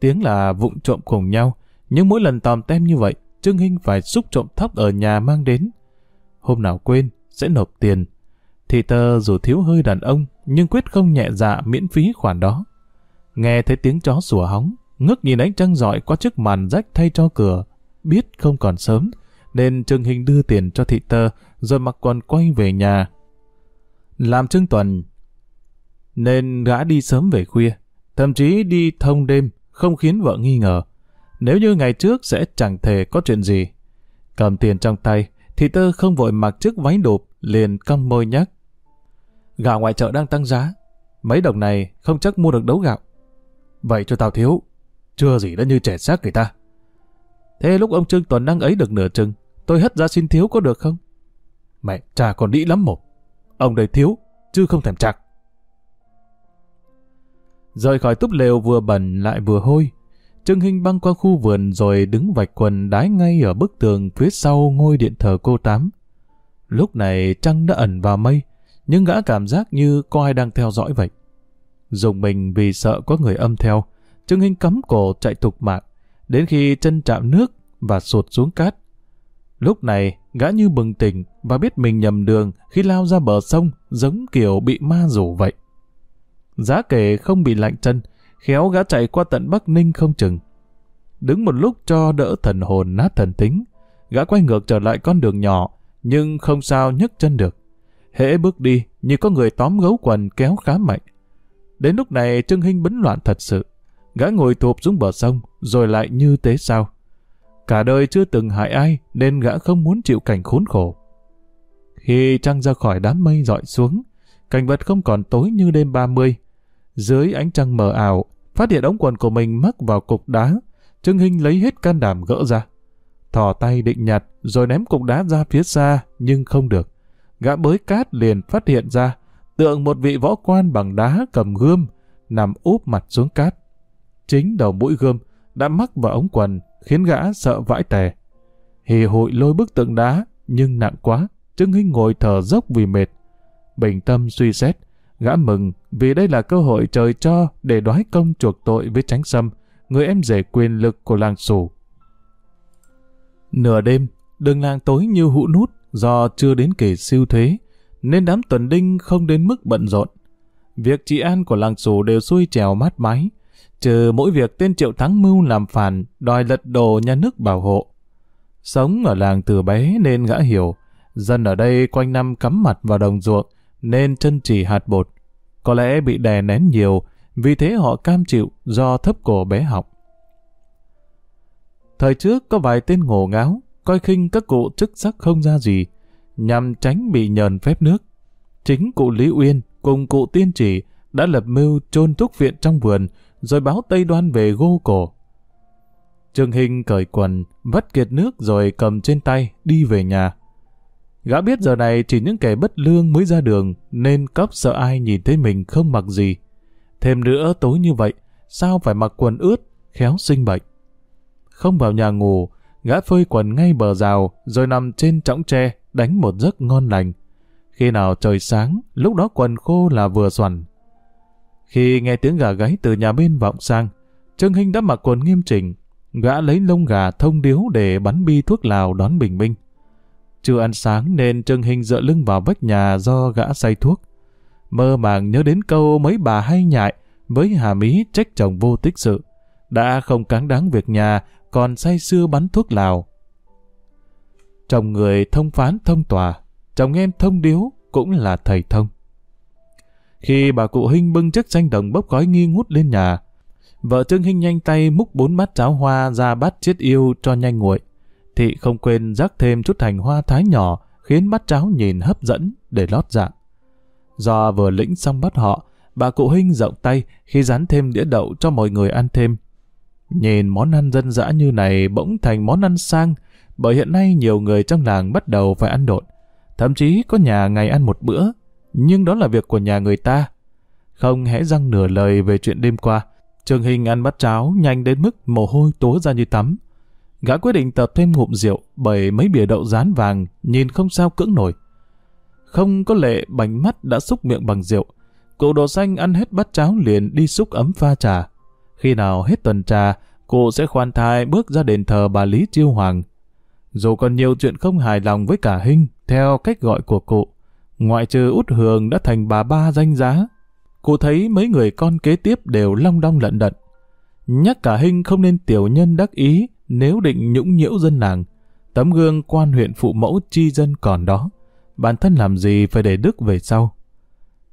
Tiếng là vụng trộm cùng nhau, nhưng mỗi lần tòm tem như vậy, Trương Hinh phải xúc trộm thóc ở nhà mang đến. Hôm nào quên, sẽ nộp tiền, thì tơ dù thiếu hơi đàn ông, nhưng quyết không nhẹ dạ miễn phí khoản đó. Nghe thấy tiếng chó sủa hóng, ngước nhìn ánh trăng rọi qua chiếc màn rách thay cho cửa, biết không còn sớm, nên Trương Hình đưa tiền cho thị tơ, rồi mặc quần quay về nhà. Làm Trương Tuần, nên gã đi sớm về khuya, thậm chí đi thông đêm, không khiến vợ nghi ngờ. Nếu như ngày trước sẽ chẳng thể có chuyện gì. Cầm tiền trong tay, thị tơ không vội mặc chiếc váy đột, liền cong môi nhắc. Gạo ngoại chợ đang tăng giá. Mấy đồng này không chắc mua được đấu gạo. Vậy cho tao thiếu. Chưa gì đã như trẻ xác người ta. Thế lúc ông Trương Tuấn đang ấy được nửa chừng, tôi hất ra xin thiếu có được không? Mẹ, cha còn đĩ lắm một. Ông đây thiếu, chứ không thèm chặt. Rời khỏi túp lều vừa bẩn lại vừa hôi, Trương Hinh băng qua khu vườn rồi đứng vạch quần đái ngay ở bức tường phía sau ngôi điện thờ cô Tám. Lúc này trăng đã ẩn vào mây, nhưng gã cảm giác như có ai đang theo dõi vậy. Dùng mình vì sợ có người âm theo, Trương Hinh cắm cổ chạy tục mạng, đến khi chân chạm nước và sụt xuống cát. Lúc này, gã như bừng tỉnh và biết mình nhầm đường khi lao ra bờ sông giống kiểu bị ma rủ vậy. Giá kể không bị lạnh chân, khéo gã chạy qua tận Bắc Ninh không chừng. Đứng một lúc cho đỡ thần hồn nát thần tính, gã quay ngược trở lại con đường nhỏ, nhưng không sao nhấc chân được. Hễ bước đi như có người tóm gấu quần kéo khá mạnh. Đến lúc này Trương Hinh bấn loạn thật sự. Gã ngồi thụp xuống bờ sông rồi lại như thế sao. Cả đời chưa từng hại ai nên gã không muốn chịu cảnh khốn khổ. Khi trăng ra khỏi đám mây dọi xuống, cảnh vật không còn tối như đêm 30. Dưới ánh trăng mờ ảo, phát hiện ống quần của mình mắc vào cục đá, Trương Hinh lấy hết can đảm gỡ ra thò tay định nhặt rồi ném cục đá ra phía xa nhưng không được. Gã bới cát liền phát hiện ra tượng một vị võ quan bằng đá cầm gươm nằm úp mặt xuống cát. Chính đầu mũi gươm đã mắc vào ống quần khiến gã sợ vãi tè. Hì hội lôi bức tượng đá, nhưng nặng quá, Trương Hinh ngồi thở dốc vì mệt. Bình tâm suy xét, gã mừng vì đây là cơ hội trời cho để đoái công chuộc tội với tránh sâm, người em rể quyền lực của làng sủ. Nửa đêm, đường làng tối như hũ nút do chưa đến kỳ siêu thế, nên đám tuần đinh không đến mức bận rộn. Việc trị an của làng sủ đều xuôi trèo mát mái, trừ mỗi việc tên Triệu Thắng Mưu làm phản, đòi lật đổ nhà nước bảo hộ. Sống ở làng từ bé nên gã hiểu, dân ở đây quanh năm cắm mặt vào đồng ruộng, nên chân chỉ hạt bột. Có lẽ bị đè nén nhiều, vì thế họ cam chịu do thấp cổ bé học. Thời trước có vài tên ngổ ngáo, coi khinh các cụ chức sắc không ra gì, nhằm tránh bị nhờn phép nước. Chính cụ Lý Uyên cùng cụ Tiên Chỉ đã lập mưu chôn thuốc viện trong vườn, rồi báo Tây Đoan về gô cổ. Trương Hình cởi quần, vắt kiệt nước rồi cầm trên tay, đi về nhà. Gã biết giờ này chỉ những kẻ bất lương mới ra đường, nên cóc sợ ai nhìn thấy mình không mặc gì. Thêm nữa tối như vậy, sao phải mặc quần ướt, khéo sinh bệnh. Không vào nhà ngủ, gã phơi quần ngay bờ rào, rồi nằm trên trõng tre, đánh một giấc ngon lành. Khi nào trời sáng, lúc đó quần khô là vừa xoằn. Khi nghe tiếng gà gáy từ nhà bên vọng sang, Trương Hinh đã mặc quần nghiêm chỉnh, gã lấy lông gà thông điếu để bắn bi thuốc lào đón bình minh. Chưa ăn sáng nên Trương Hinh dựa lưng vào vách nhà do gã say thuốc. Mơ màng nhớ đến câu mấy bà hay nhại với hà mí trách chồng vô tích sự. Đã không cáng đáng việc nhà, còn say xưa bắn thuốc lào. Chồng người thông phán thông tòa, chồng em thông điếu cũng là thầy thông. Khi bà cụ Hinh bưng chiếc danh đồng bốc khói nghi ngút lên nhà, vợ Trương Hinh nhanh tay múc bốn bát cháo hoa ra bát chiết yêu cho nhanh nguội. Thị không quên rắc thêm chút hành hoa thái nhỏ khiến bát cháo nhìn hấp dẫn để lót dạ. Do vừa lĩnh xong bát họ, bà cụ Hinh rộng tay khi dán thêm đĩa đậu cho mọi người ăn thêm. Nhìn món ăn dân dã như này bỗng thành món ăn sang, bởi hiện nay nhiều người trong làng bắt đầu phải ăn đột, Thậm chí có nhà ngày ăn một bữa, nhưng đó là việc của nhà người ta. Không hẽ răng nửa lời về chuyện đêm qua, Trường Hình ăn bát cháo nhanh đến mức mồ hôi túa ra như tắm. Gã quyết định tập thêm ngụm rượu bởi mấy bìa đậu rán vàng nhìn không sao cưỡng nổi. Không có lệ bánh mắt đã xúc miệng bằng rượu. Cụ đồ xanh ăn hết bát cháo liền đi xúc ấm pha trà. Khi nào hết tuần trà, cụ sẽ khoan thai bước ra đền thờ bà Lý Chiêu Hoàng. Dù còn nhiều chuyện không hài lòng với cả Hinh, theo cách gọi của cụ, ngoại trừ út hường đã thành bà ba danh giá. Cụ thấy mấy người con kế tiếp đều long đong lận đận. Nhắc cả Hinh không nên tiểu nhân đắc ý nếu định nhũng nhiễu dân làng. Tấm gương quan huyện phụ mẫu chi dân còn đó. Bản thân làm gì phải để Đức về sau.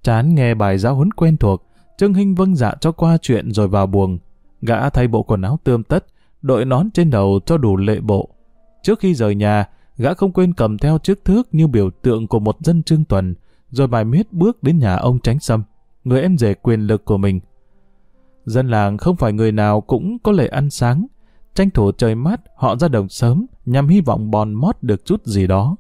Chán nghe bài giáo huấn quen thuộc, Trương Hinh vâng dạ cho qua chuyện rồi vào buồng. Gã thay bộ quần áo tươm tất, đội nón trên đầu cho đủ lệ bộ. Trước khi rời nhà, gã không quên cầm theo chiếc thước như biểu tượng của một dân trương tuần, rồi bài miết bước đến nhà ông Tránh Sâm, người em rể quyền lực của mình. Dân làng không phải người nào cũng có lệ ăn sáng, tranh thủ trời mát họ ra đồng sớm nhằm hy vọng bòn mót được chút gì đó.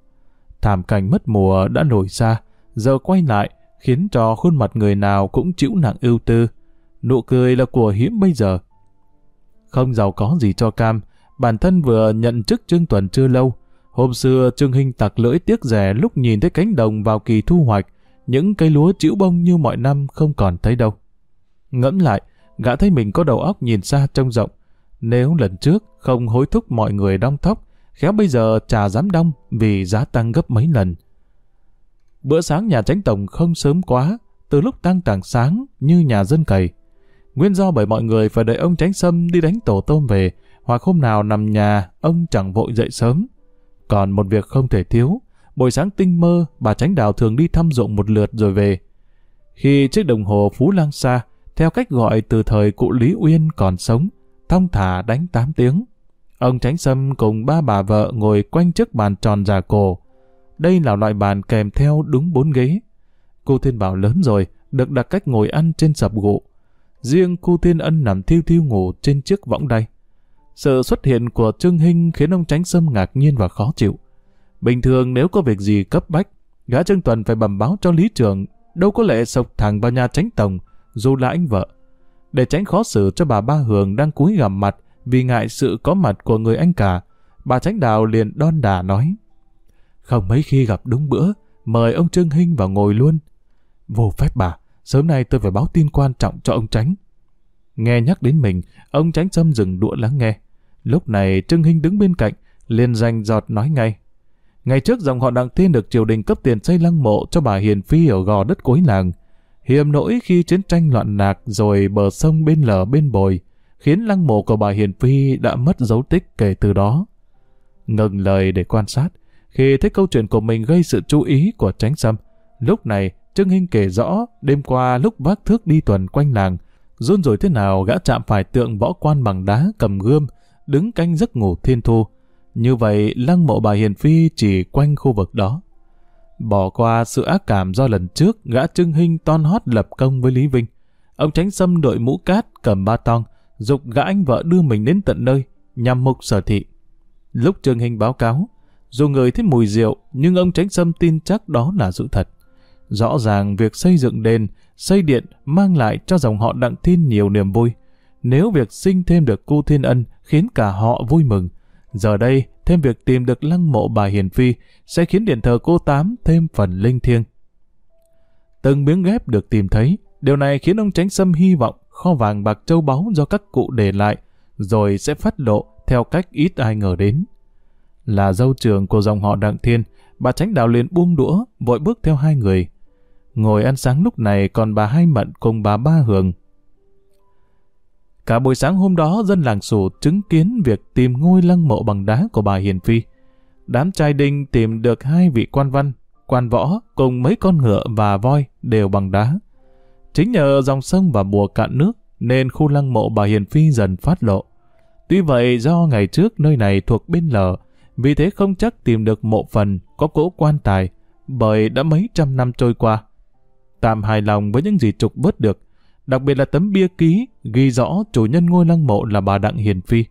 Thảm cảnh mất mùa đã nổi xa, giờ quay lại khiến cho khuôn mặt người nào cũng chịu nặng ưu tư. Nụ cười là của hiếm bây giờ. Không giàu có gì cho cam, bản thân vừa nhận chức Trương Tuần chưa lâu. Hôm xưa Trương Hinh tặc lưỡi tiếc rẻ lúc nhìn thấy cánh đồng vào kỳ thu hoạch, những cây lúa chĩu bông như mọi năm không còn thấy đâu. Ngẫm lại, gã thấy mình có đầu óc nhìn xa trông rộng. Nếu lần trước không hối thúc mọi người đong thóc, khéo bây giờ trà dám đong vì giá tăng gấp mấy lần. Bữa sáng nhà tránh tổng không sớm quá, từ lúc tăng tảng sáng như nhà dân cày. Nguyên do bởi mọi người phải đợi ông tránh sâm đi đánh tổ tôm về, hoặc hôm nào nằm nhà, ông chẳng vội dậy sớm. Còn một việc không thể thiếu, buổi sáng tinh mơ, bà tránh đào thường đi thăm ruộng một lượt rồi về. Khi chiếc đồng hồ Phú Lang Sa, theo cách gọi từ thời cụ Lý Uyên còn sống, thong thả đánh 8 tiếng. Ông tránh sâm cùng ba bà vợ ngồi quanh chiếc bàn tròn già cổ, đây là loại bàn kèm theo đúng bốn ghế. Cô Thiên Bảo lớn rồi, được đặt cách ngồi ăn trên sập gụ. Riêng cô Thiên Ân nằm thiêu thiêu ngủ trên chiếc võng đay. Sự xuất hiện của Trương Hinh khiến ông Tránh Sâm ngạc nhiên và khó chịu. Bình thường nếu có việc gì cấp bách, gã Trương Tuần phải bẩm báo cho lý trưởng, đâu có lẽ sộc thẳng vào nhà tránh tổng, dù là anh vợ. Để tránh khó xử cho bà Ba Hường đang cúi gằm mặt, vì ngại sự có mặt của người anh cả. Bà Tránh Đào liền đon đà nói. Không mấy khi gặp đúng bữa, mời ông Trương Hinh vào ngồi luôn. Vô phép bà, sớm nay tôi phải báo tin quan trọng cho ông Tránh. Nghe nhắc đến mình, ông Tránh Sâm dừng đũa lắng nghe. Lúc này Trương Hinh đứng bên cạnh, liền danh giọt nói ngay. Ngày trước dòng họ Đặng Tiên được triều đình cấp tiền xây lăng mộ cho bà Hiền Phi ở gò đất cuối làng. Hiểm nỗi khi chiến tranh loạn lạc rồi bờ sông bên lở bên bồi, khiến lăng mộ của bà Hiền Phi đã mất dấu tích kể từ đó. Ngừng lời để quan sát, khi thấy câu chuyện của mình gây sự chú ý của tránh sâm, lúc này Trương Hinh kể rõ đêm qua lúc vác thước đi tuần quanh làng, run rồi thế nào gã chạm phải tượng võ quan bằng đá cầm gươm, đứng canh giấc ngủ thiên thu. Như vậy, lăng mộ bà Hiền Phi chỉ quanh khu vực đó. Bỏ qua sự ác cảm do lần trước gã trưng hình ton hót lập công với Lý Vinh. Ông tránh xâm đội mũ cát cầm ba tong, dục gã anh vợ đưa mình đến tận nơi, nhằm mục sở thị. Lúc Trương hình báo cáo, dù người thấy mùi rượu, nhưng ông tránh xâm tin chắc đó là sự thật. Rõ ràng việc xây dựng đền, xây điện mang lại cho dòng họ Đặng Thiên nhiều niềm vui. Nếu việc sinh thêm được cô Thiên Ân khiến cả họ vui mừng, giờ đây thêm việc tìm được lăng mộ bà Hiền Phi sẽ khiến điện thờ cô Tám thêm phần linh thiêng. Từng miếng ghép được tìm thấy, điều này khiến ông Tránh Sâm hy vọng kho vàng bạc châu báu do các cụ để lại, rồi sẽ phát lộ theo cách ít ai ngờ đến. Là dâu trường của dòng họ Đặng Thiên, bà Tránh Đào liền buông đũa, vội bước theo hai người. Ngồi ăn sáng lúc này còn bà Hai Mận cùng bà Ba Hường. Cả buổi sáng hôm đó dân làng sủ chứng kiến việc tìm ngôi lăng mộ bằng đá của bà Hiền Phi. Đám trai đinh tìm được hai vị quan văn, quan võ cùng mấy con ngựa và voi đều bằng đá. Chính nhờ dòng sông và mùa cạn nước nên khu lăng mộ bà Hiền Phi dần phát lộ. Tuy vậy do ngày trước nơi này thuộc bên lở vì thế không chắc tìm được mộ phần có cỗ quan tài, bởi đã mấy trăm năm trôi qua. Tạm hài lòng với những gì trục vớt được, đặc biệt là tấm bia ký ghi rõ chủ nhân ngôi lăng mộ là bà Đặng Hiền Phi.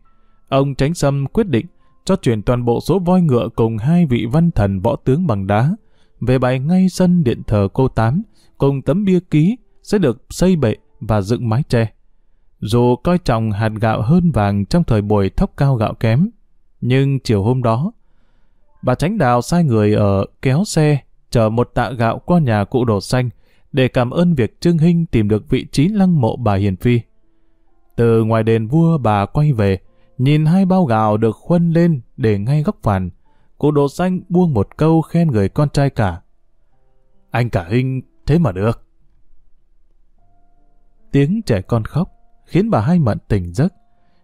Ông Tránh Sâm quyết định cho chuyển toàn bộ số voi ngựa cùng hai vị văn thần võ tướng bằng đá về bài ngay sân điện thờ cô Tám cùng tấm bia ký sẽ được xây bệ và dựng mái tre. Dù coi trọng hạt gạo hơn vàng trong thời buổi thóc cao gạo kém, nhưng chiều hôm đó, bà Tránh Đào sai người ở kéo xe chở một tạ gạo qua nhà cụ đồ xanh để cảm ơn việc Trương Hinh tìm được vị trí lăng mộ bà Hiền Phi. Từ ngoài đền vua bà quay về, nhìn hai bao gạo được khuân lên để ngay góc phản. Cụ đồ xanh buông một câu khen người con trai cả. Anh cả Hinh thế mà được. Tiếng trẻ con khóc khiến bà hai mận tỉnh giấc.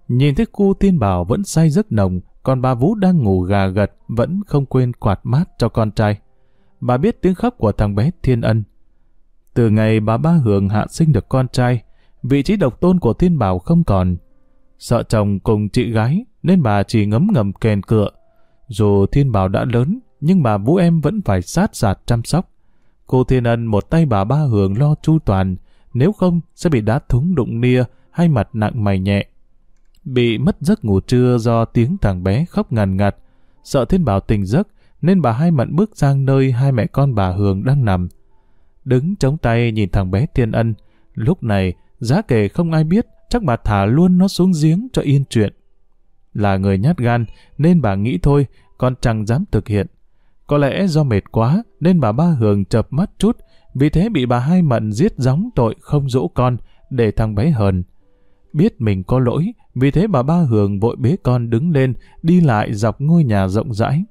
Nhìn thấy cô tiên bảo vẫn say giấc nồng, còn bà Vũ đang ngủ gà gật vẫn không quên quạt mát cho con trai. Bà biết tiếng khóc của thằng bé Thiên Ân. Từ ngày bà Ba Hường hạ sinh được con trai, vị trí độc tôn của Thiên Bảo không còn. Sợ chồng cùng chị gái nên bà chỉ ngấm ngầm kèn cựa. Dù Thiên Bảo đã lớn, nhưng bà Vũ em vẫn phải sát sạt chăm sóc. Cô Thiên Ân một tay bà Ba Hường lo chu toàn, nếu không sẽ bị đá thúng đụng nia hay mặt nặng mày nhẹ. Bị mất giấc ngủ trưa do tiếng thằng bé khóc ngàn ngặt, sợ Thiên Bảo tỉnh giấc nên bà hai mận bước sang nơi hai mẹ con bà Hường đang nằm. Đứng chống tay nhìn thằng bé Thiên Ân, lúc này giá kể không ai biết chắc bà thả luôn nó xuống giếng cho yên chuyện. Là người nhát gan nên bà nghĩ thôi, còn chẳng dám thực hiện. Có lẽ do mệt quá nên bà ba Hường chập mắt chút, vì thế bị bà hai mận giết gióng tội không dỗ con để thằng bé hờn. Biết mình có lỗi, vì thế bà ba Hường vội bế con đứng lên, đi lại dọc ngôi nhà rộng rãi.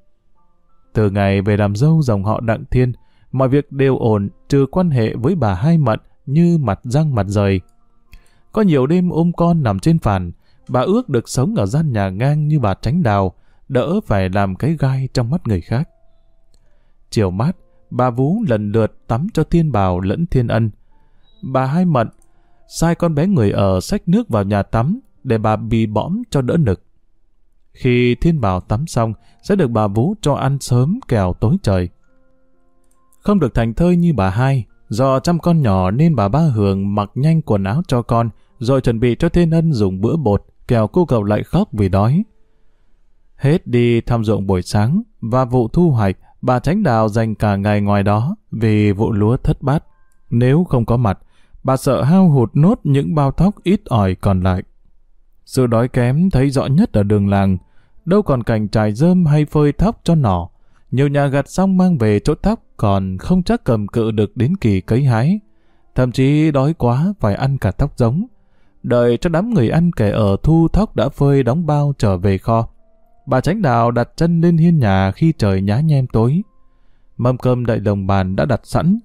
Từ ngày về làm dâu dòng họ Đặng Thiên, mọi việc đều ổn, trừ quan hệ với bà hai mận như mặt răng mặt rời. Có nhiều đêm ôm con nằm trên phản, bà ước được sống ở gian nhà ngang như bà tránh đào, đỡ phải làm cái gai trong mắt người khác. Chiều mát, bà Vú lần lượt tắm cho Thiên bào lẫn Thiên Ân. Bà hai mận sai con bé người ở xách nước vào nhà tắm để bà bị bõm cho đỡ nực. Khi Thiên bào tắm xong, sẽ được bà Vú cho ăn sớm kèo tối trời. Không được thành thơi như bà hai, do chăm con nhỏ nên bà ba Hường mặc nhanh quần áo cho con, rồi chuẩn bị cho Thiên Ân dùng bữa bột, kèo cô cậu lại khóc vì đói. Hết đi thăm ruộng buổi sáng, và vụ thu hoạch, bà Tránh Đào dành cả ngày ngoài đó vì vụ lúa thất bát. Nếu không có mặt, bà sợ hao hụt nốt những bao thóc ít ỏi còn lại. Sự đói kém thấy rõ nhất ở đường làng, đâu còn cảnh trải rơm hay phơi thóc cho nỏ. Nhiều nhà gặt xong mang về chỗ thóc còn không chắc cầm cự được đến kỳ cấy hái. Thậm chí đói quá phải ăn cả thóc giống. Đợi cho đám người ăn kẻ ở thu thóc đã phơi đóng bao trở về kho. Bà tránh đào đặt chân lên hiên nhà khi trời nhá nhem tối. Mâm cơm đại đồng bàn đã đặt sẵn.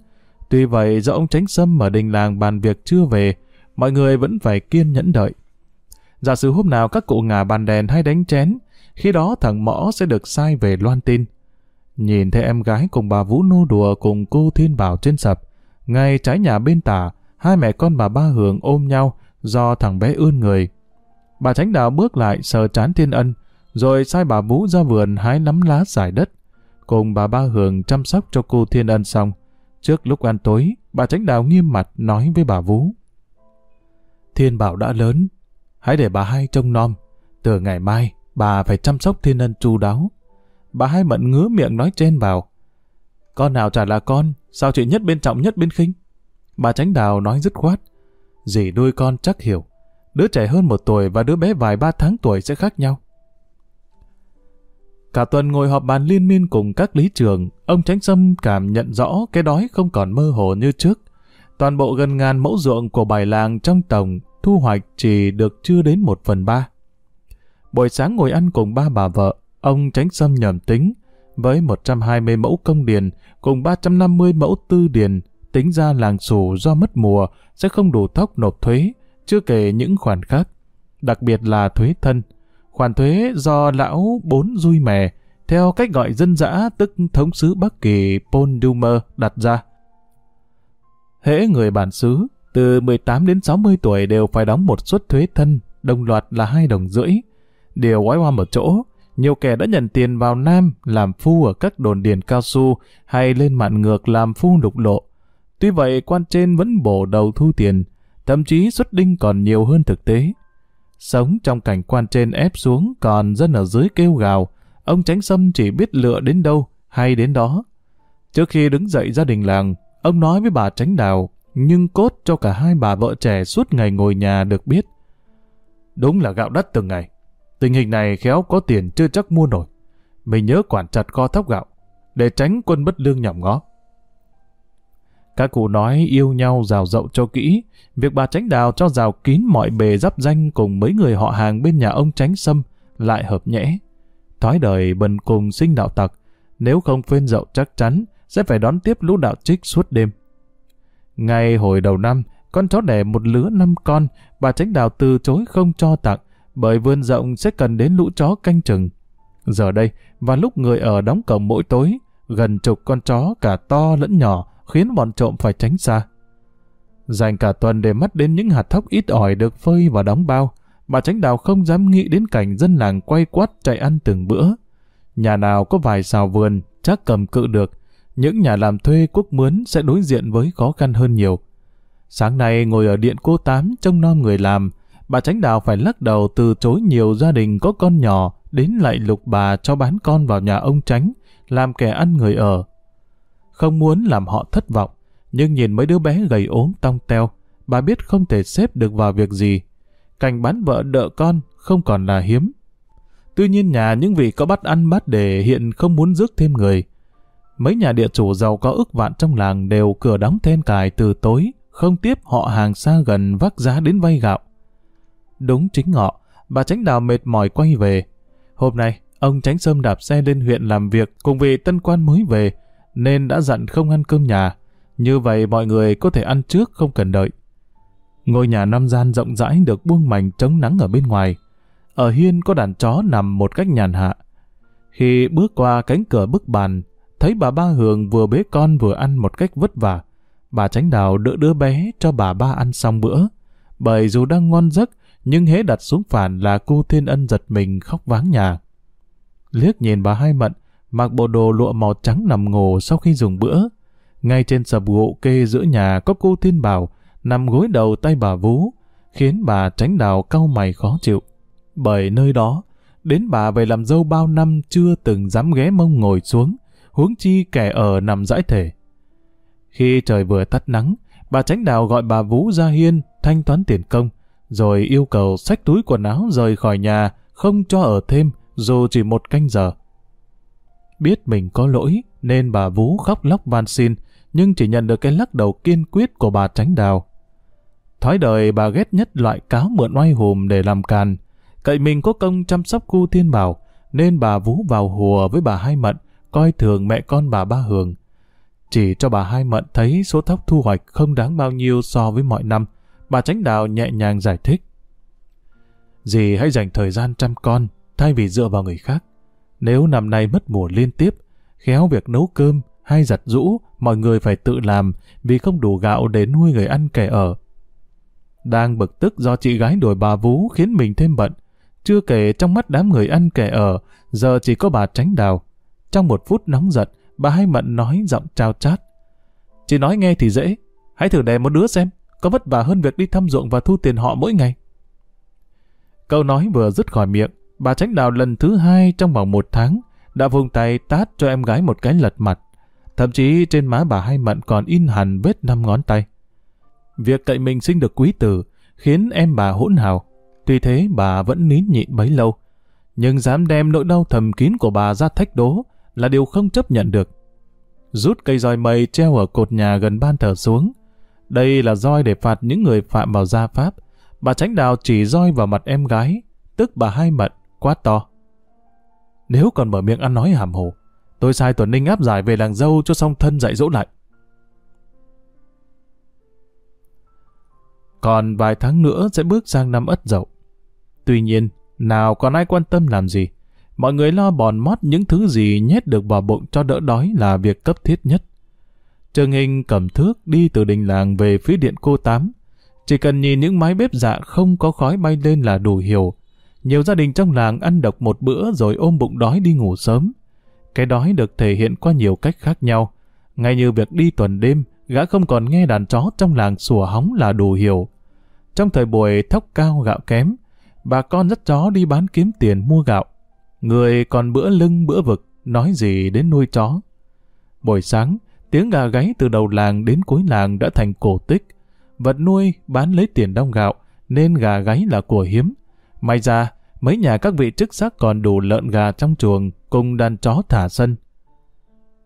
Tuy vậy do ông tránh sâm ở đình làng bàn việc chưa về, mọi người vẫn phải kiên nhẫn đợi. Giả sử hôm nào các cụ ngà bàn đèn hay đánh chén, khi đó thằng Mõ sẽ được sai về loan tin. Nhìn thấy em gái cùng bà Vũ nô đùa cùng cô Thiên Bảo trên sập, ngay trái nhà bên tả, hai mẹ con bà Ba Hường ôm nhau do thằng bé ươn người. Bà Tránh Đào bước lại sờ chán Thiên Ân, rồi sai bà Vũ ra vườn hái nắm lá giải đất, cùng bà Ba Hường chăm sóc cho cô Thiên Ân xong. Trước lúc ăn tối, bà Tránh Đào nghiêm mặt nói với bà Vũ. Thiên Bảo đã lớn, hãy để bà hai trông nom. Từ ngày mai, bà phải chăm sóc Thiên Ân chu đáo. Bà hai mận ngứa miệng nói chen vào. Con nào chả là con, sao chị nhất bên trọng nhất bên khinh? Bà Tránh Đào nói dứt khoát. Dì nuôi con chắc hiểu. Đứa trẻ hơn một tuổi và đứa bé vài ba tháng tuổi sẽ khác nhau. Cả tuần ngồi họp bàn liên miên cùng các lý trường, ông Tránh Sâm cảm nhận rõ cái đói không còn mơ hồ như trước. Toàn bộ gần ngàn mẫu ruộng của bài làng trong tổng thu hoạch chỉ được chưa đến một phần ba. Buổi sáng ngồi ăn cùng ba bà vợ, ông Tránh xâm nhầm tính, với 120 mẫu công điền cùng 350 mẫu tư điền, tính ra làng xù do mất mùa sẽ không đủ tóc nộp thuế, chưa kể những khoản khác, đặc biệt là thuế thân. Khoản thuế do lão bốn dui mè, theo cách gọi dân dã tức thống sứ Bắc Kỳ Paul Dumer đặt ra. Hễ người bản xứ, từ 18 đến 60 tuổi đều phải đóng một suất thuế thân, đồng loạt là hai đồng rưỡi. Điều quái hoa một chỗ, nhiều kẻ đã nhận tiền vào Nam làm phu ở các đồn điền cao su hay lên mạn ngược làm phu lục lộ. Tuy vậy quan trên vẫn bổ đầu thu tiền, thậm chí xuất đinh còn nhiều hơn thực tế. Sống trong cảnh quan trên ép xuống còn dân ở dưới kêu gào, ông Tránh Sâm chỉ biết lựa đến đâu hay đến đó. Trước khi đứng dậy gia đình làng, ông nói với bà Tránh Đào, nhưng cốt cho cả hai bà vợ trẻ suốt ngày ngồi nhà được biết. Đúng là gạo đắt từng ngày. Tình hình này khéo có tiền chưa chắc mua nổi. Mình nhớ quản chặt kho thóc gạo, để tránh quân bất lương nhỏm ngó. Các cụ nói yêu nhau rào rậu cho kỹ, việc bà tránh đào cho rào kín mọi bề giáp danh cùng mấy người họ hàng bên nhà ông tránh sâm lại hợp nhẽ. Thói đời bần cùng sinh đạo tặc, nếu không phên dậu chắc chắn sẽ phải đón tiếp lũ đạo trích suốt đêm. Ngay hồi đầu năm, con chó đẻ một lứa năm con, bà tránh đào từ chối không cho tặng, bởi vườn rộng sẽ cần đến lũ chó canh chừng. Giờ đây, và lúc người ở đóng cổng mỗi tối, gần chục con chó cả to lẫn nhỏ khiến bọn trộm phải tránh xa. Dành cả tuần để mắt đến những hạt thóc ít ỏi được phơi và đóng bao, bà tránh đào không dám nghĩ đến cảnh dân làng quay quát chạy ăn từng bữa. Nhà nào có vài xào vườn, chắc cầm cự được, những nhà làm thuê quốc mướn sẽ đối diện với khó khăn hơn nhiều. Sáng nay ngồi ở điện cô Tám trông nom người làm, bà Tránh Đào phải lắc đầu từ chối nhiều gia đình có con nhỏ đến lại lục bà cho bán con vào nhà ông Tránh, làm kẻ ăn người ở. Không muốn làm họ thất vọng, nhưng nhìn mấy đứa bé gầy ốm tong teo, bà biết không thể xếp được vào việc gì. Cảnh bán vợ đỡ con không còn là hiếm. Tuy nhiên nhà những vị có bắt ăn bắt để hiện không muốn rước thêm người. Mấy nhà địa chủ giàu có ức vạn trong làng đều cửa đóng then cài từ tối, không tiếp họ hàng xa gần vác giá đến vay gạo. Đúng chính ngọ bà tránh đào mệt mỏi quay về. Hôm nay, ông tránh sâm đạp xe lên huyện làm việc cùng vị tân quan mới về, nên đã dặn không ăn cơm nhà. Như vậy mọi người có thể ăn trước không cần đợi. Ngôi nhà năm gian rộng rãi được buông mảnh chống nắng ở bên ngoài. Ở hiên có đàn chó nằm một cách nhàn hạ. Khi bước qua cánh cửa bức bàn, thấy bà ba Hường vừa bế con vừa ăn một cách vất vả. Bà tránh đào đỡ đứa bé cho bà ba ăn xong bữa. Bởi dù đang ngon giấc, nhưng hễ đặt xuống phản là cô Thiên Ân giật mình khóc váng nhà. Liếc nhìn bà hai mận, mặc bộ đồ lụa màu trắng nằm ngủ sau khi dùng bữa. Ngay trên sập gỗ kê giữa nhà có cô Thiên Bảo, nằm gối đầu tay bà Vú, khiến bà tránh đào cau mày khó chịu. Bởi nơi đó, đến bà về làm dâu bao năm chưa từng dám ghé mông ngồi xuống, huống chi kẻ ở nằm dãi thể. Khi trời vừa tắt nắng, bà tránh đào gọi bà Vũ ra hiên thanh toán tiền công, rồi yêu cầu xách túi quần áo rời khỏi nhà, không cho ở thêm, dù chỉ một canh giờ. Biết mình có lỗi, nên bà Vú khóc lóc van xin, nhưng chỉ nhận được cái lắc đầu kiên quyết của bà tránh đào. Thói đời bà ghét nhất loại cáo mượn oai hùm để làm càn. Cậy mình có công chăm sóc khu thiên bảo, nên bà Vú vào hùa với bà Hai Mận, coi thường mẹ con bà Ba Hường. Chỉ cho bà Hai Mận thấy số thóc thu hoạch không đáng bao nhiêu so với mọi năm, bà tránh đào nhẹ nhàng giải thích. Dì hãy dành thời gian chăm con, thay vì dựa vào người khác. Nếu năm nay mất mùa liên tiếp, khéo việc nấu cơm hay giặt rũ, mọi người phải tự làm vì không đủ gạo để nuôi người ăn kẻ ở. Đang bực tức do chị gái đuổi bà Vú khiến mình thêm bận. Chưa kể trong mắt đám người ăn kẻ ở, giờ chỉ có bà tránh đào. Trong một phút nóng giận, bà Hai Mận nói giọng trao chát. Chị nói nghe thì dễ, hãy thử đè một đứa xem, có vất vả hơn việc đi thăm ruộng và thu tiền họ mỗi ngày. Câu nói vừa dứt khỏi miệng, bà tránh đào lần thứ hai trong vòng một tháng đã vùng tay tát cho em gái một cái lật mặt. Thậm chí trên má bà Hai Mận còn in hẳn vết năm ngón tay. Việc cậy mình sinh được quý tử khiến em bà hỗn hào. Tuy thế bà vẫn nín nhịn bấy lâu. Nhưng dám đem nỗi đau thầm kín của bà ra thách đố là điều không chấp nhận được. Rút cây roi mây treo ở cột nhà gần ban thờ xuống. Đây là roi để phạt những người phạm vào gia pháp. Bà tránh đào chỉ roi vào mặt em gái, tức bà hai mận, quát to. Nếu còn mở miệng ăn nói hàm hồ, tôi sai Tuần Ninh áp giải về làng dâu cho xong thân dạy dỗ lại. Còn vài tháng nữa sẽ bước sang năm ất dậu. Tuy nhiên, nào còn ai quan tâm làm gì. Mọi người lo bòn mót những thứ gì nhét được vào bụng cho đỡ đói là việc cấp thiết nhất. Trương Hình cầm thước đi từ đình làng về phía điện cô Tám. Chỉ cần nhìn những mái bếp dạ không có khói bay lên là đủ hiểu. Nhiều gia đình trong làng ăn độc một bữa rồi ôm bụng đói đi ngủ sớm. Cái đói được thể hiện qua nhiều cách khác nhau. Ngay như việc đi tuần đêm, gã không còn nghe đàn chó trong làng sủa hóng là đủ hiểu. Trong thời buổi thóc cao gạo kém, bà con dắt chó đi bán kiếm tiền mua gạo. Người còn bữa lưng bữa vực, nói gì đến nuôi chó. Buổi sáng, tiếng gà gáy từ đầu làng đến cuối làng đã thành cổ tích. Vật nuôi bán lấy tiền đong gạo, nên gà gáy là của hiếm. May ra, mấy nhà các vị chức sắc còn đủ lợn gà trong chuồng cùng đàn chó thả sân.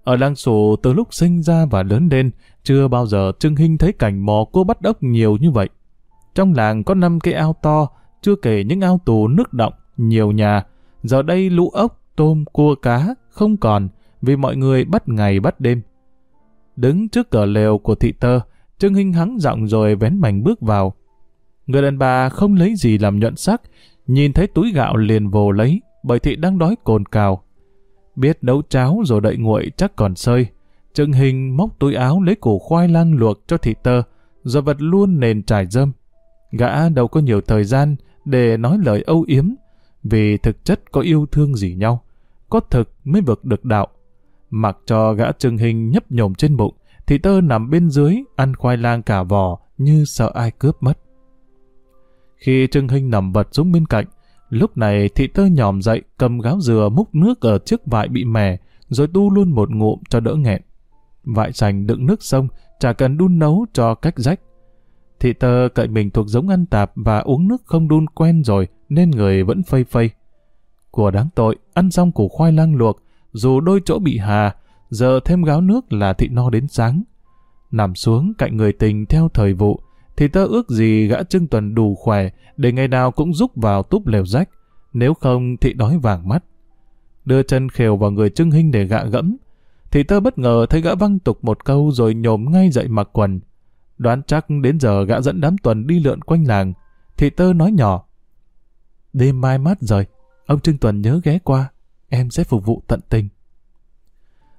Ở làng sổ từ lúc sinh ra và lớn lên, chưa bao giờ Trưng Hinh thấy cảnh mò cua bắt ốc nhiều như vậy. Trong làng có năm cái ao to, chưa kể những ao tù nước động, nhiều nhà. Giờ đây lũ ốc, tôm, cua cá không còn vì mọi người bắt ngày bắt đêm. Đứng trước cửa lều của thị tơ, Trương Hinh hắng giọng rồi vén mảnh bước vào. Người đàn bà không lấy gì làm nhuận sắc, nhìn thấy túi gạo liền vồ lấy, bởi thị đang đói cồn cào. Biết nấu cháo rồi đậy nguội chắc còn sơi. Trương Hình móc túi áo lấy củ khoai lang luộc cho thị tơ, rồi vật luôn nền trải dơm. Gã đâu có nhiều thời gian để nói lời âu yếm, vì thực chất có yêu thương gì nhau. Có thực mới vực được đạo. Mặc cho gã trưng hình nhấp nhổm trên bụng, thì tơ nằm bên dưới, ăn khoai lang cả vỏ như sợ ai cướp mất. Khi trưng hình nằm vật xuống bên cạnh, lúc này thị tơ nhòm dậy cầm gáo dừa múc nước ở trước vại bị mè, rồi tu luôn một ngụm cho đỡ nghẹn. Vại sành đựng nước sông, chả cần đun nấu cho cách rách. Thị tơ cậy mình thuộc giống ăn tạp và uống nước không đun quen rồi nên người vẫn phây phây. Của đáng tội, ăn xong củ khoai lang luộc, dù đôi chỗ bị hà, giờ thêm gáo nước là thị no đến sáng. Nằm xuống cạnh người tình theo thời vụ, thì tơ ước gì gã trưng tuần đủ khỏe để ngày nào cũng rúc vào túp lều rách, nếu không thị đói vàng mắt. Đưa chân khều vào người trưng hinh để gạ gẫm, thì tơ bất ngờ thấy gã văng tục một câu rồi nhổm ngay dậy mặc quần. Đoán chắc đến giờ gã dẫn đám tuần đi lượn quanh làng. Thị tơ nói nhỏ. Đêm mai mát rồi, ông trưng Tuần nhớ ghé qua, em sẽ phục vụ tận tình.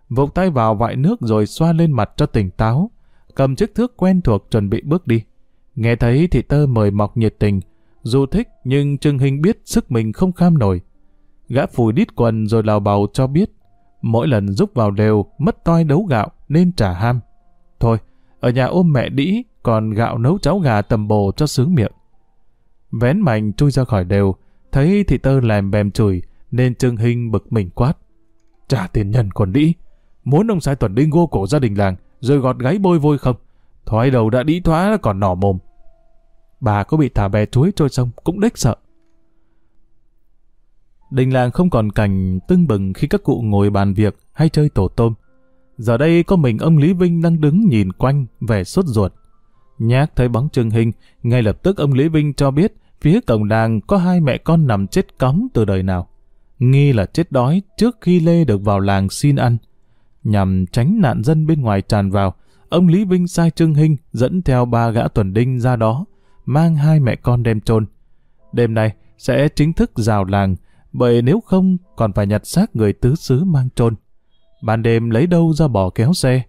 Vụt tay vào vại nước rồi xoa lên mặt cho tỉnh táo, cầm chiếc thước quen thuộc chuẩn bị bước đi. Nghe thấy thị tơ mời mọc nhiệt tình, dù thích nhưng Trương Hình biết sức mình không kham nổi. Gã phủi đít quần rồi lào bào cho biết, mỗi lần rúc vào đều mất toi đấu gạo nên trả ham. Thôi, ở nhà ôm mẹ đĩ, còn gạo nấu cháo gà tầm bồ cho sướng miệng. Vén mảnh chui ra khỏi đều, thấy thị tơ làm bèm chửi, nên Trương Hinh bực mình quát. Trả tiền nhân còn đĩ, muốn ông sai tuần đi ngô cổ gia đình làng, rồi gọt gáy bôi vôi không? Thoái đầu đã đĩ thoá còn nỏ mồm. bà có bị thả bè chuối trôi sông cũng đếch sợ. Đình làng không còn cảnh tưng bừng khi các cụ ngồi bàn việc hay chơi tổ tôm. Giờ đây có mình ông Lý Vinh đang đứng nhìn quanh, vẻ sốt ruột. Nhác thấy bóng Trương Hình, ngay lập tức ông Lý Vinh cho biết phía cổng làng có hai mẹ con nằm chết cóng từ đời nào. Nghi là chết đói trước khi Lê được vào làng xin ăn. Nhằm tránh nạn dân bên ngoài tràn vào, ông Lý Vinh sai Trương Hinh dẫn theo ba gã tuần đinh ra đó, mang hai mẹ con đem chôn. Đêm nay sẽ chính thức rào làng, bởi nếu không còn phải nhặt xác người tứ xứ mang chôn. Ban đêm lấy đâu ra bỏ kéo xe.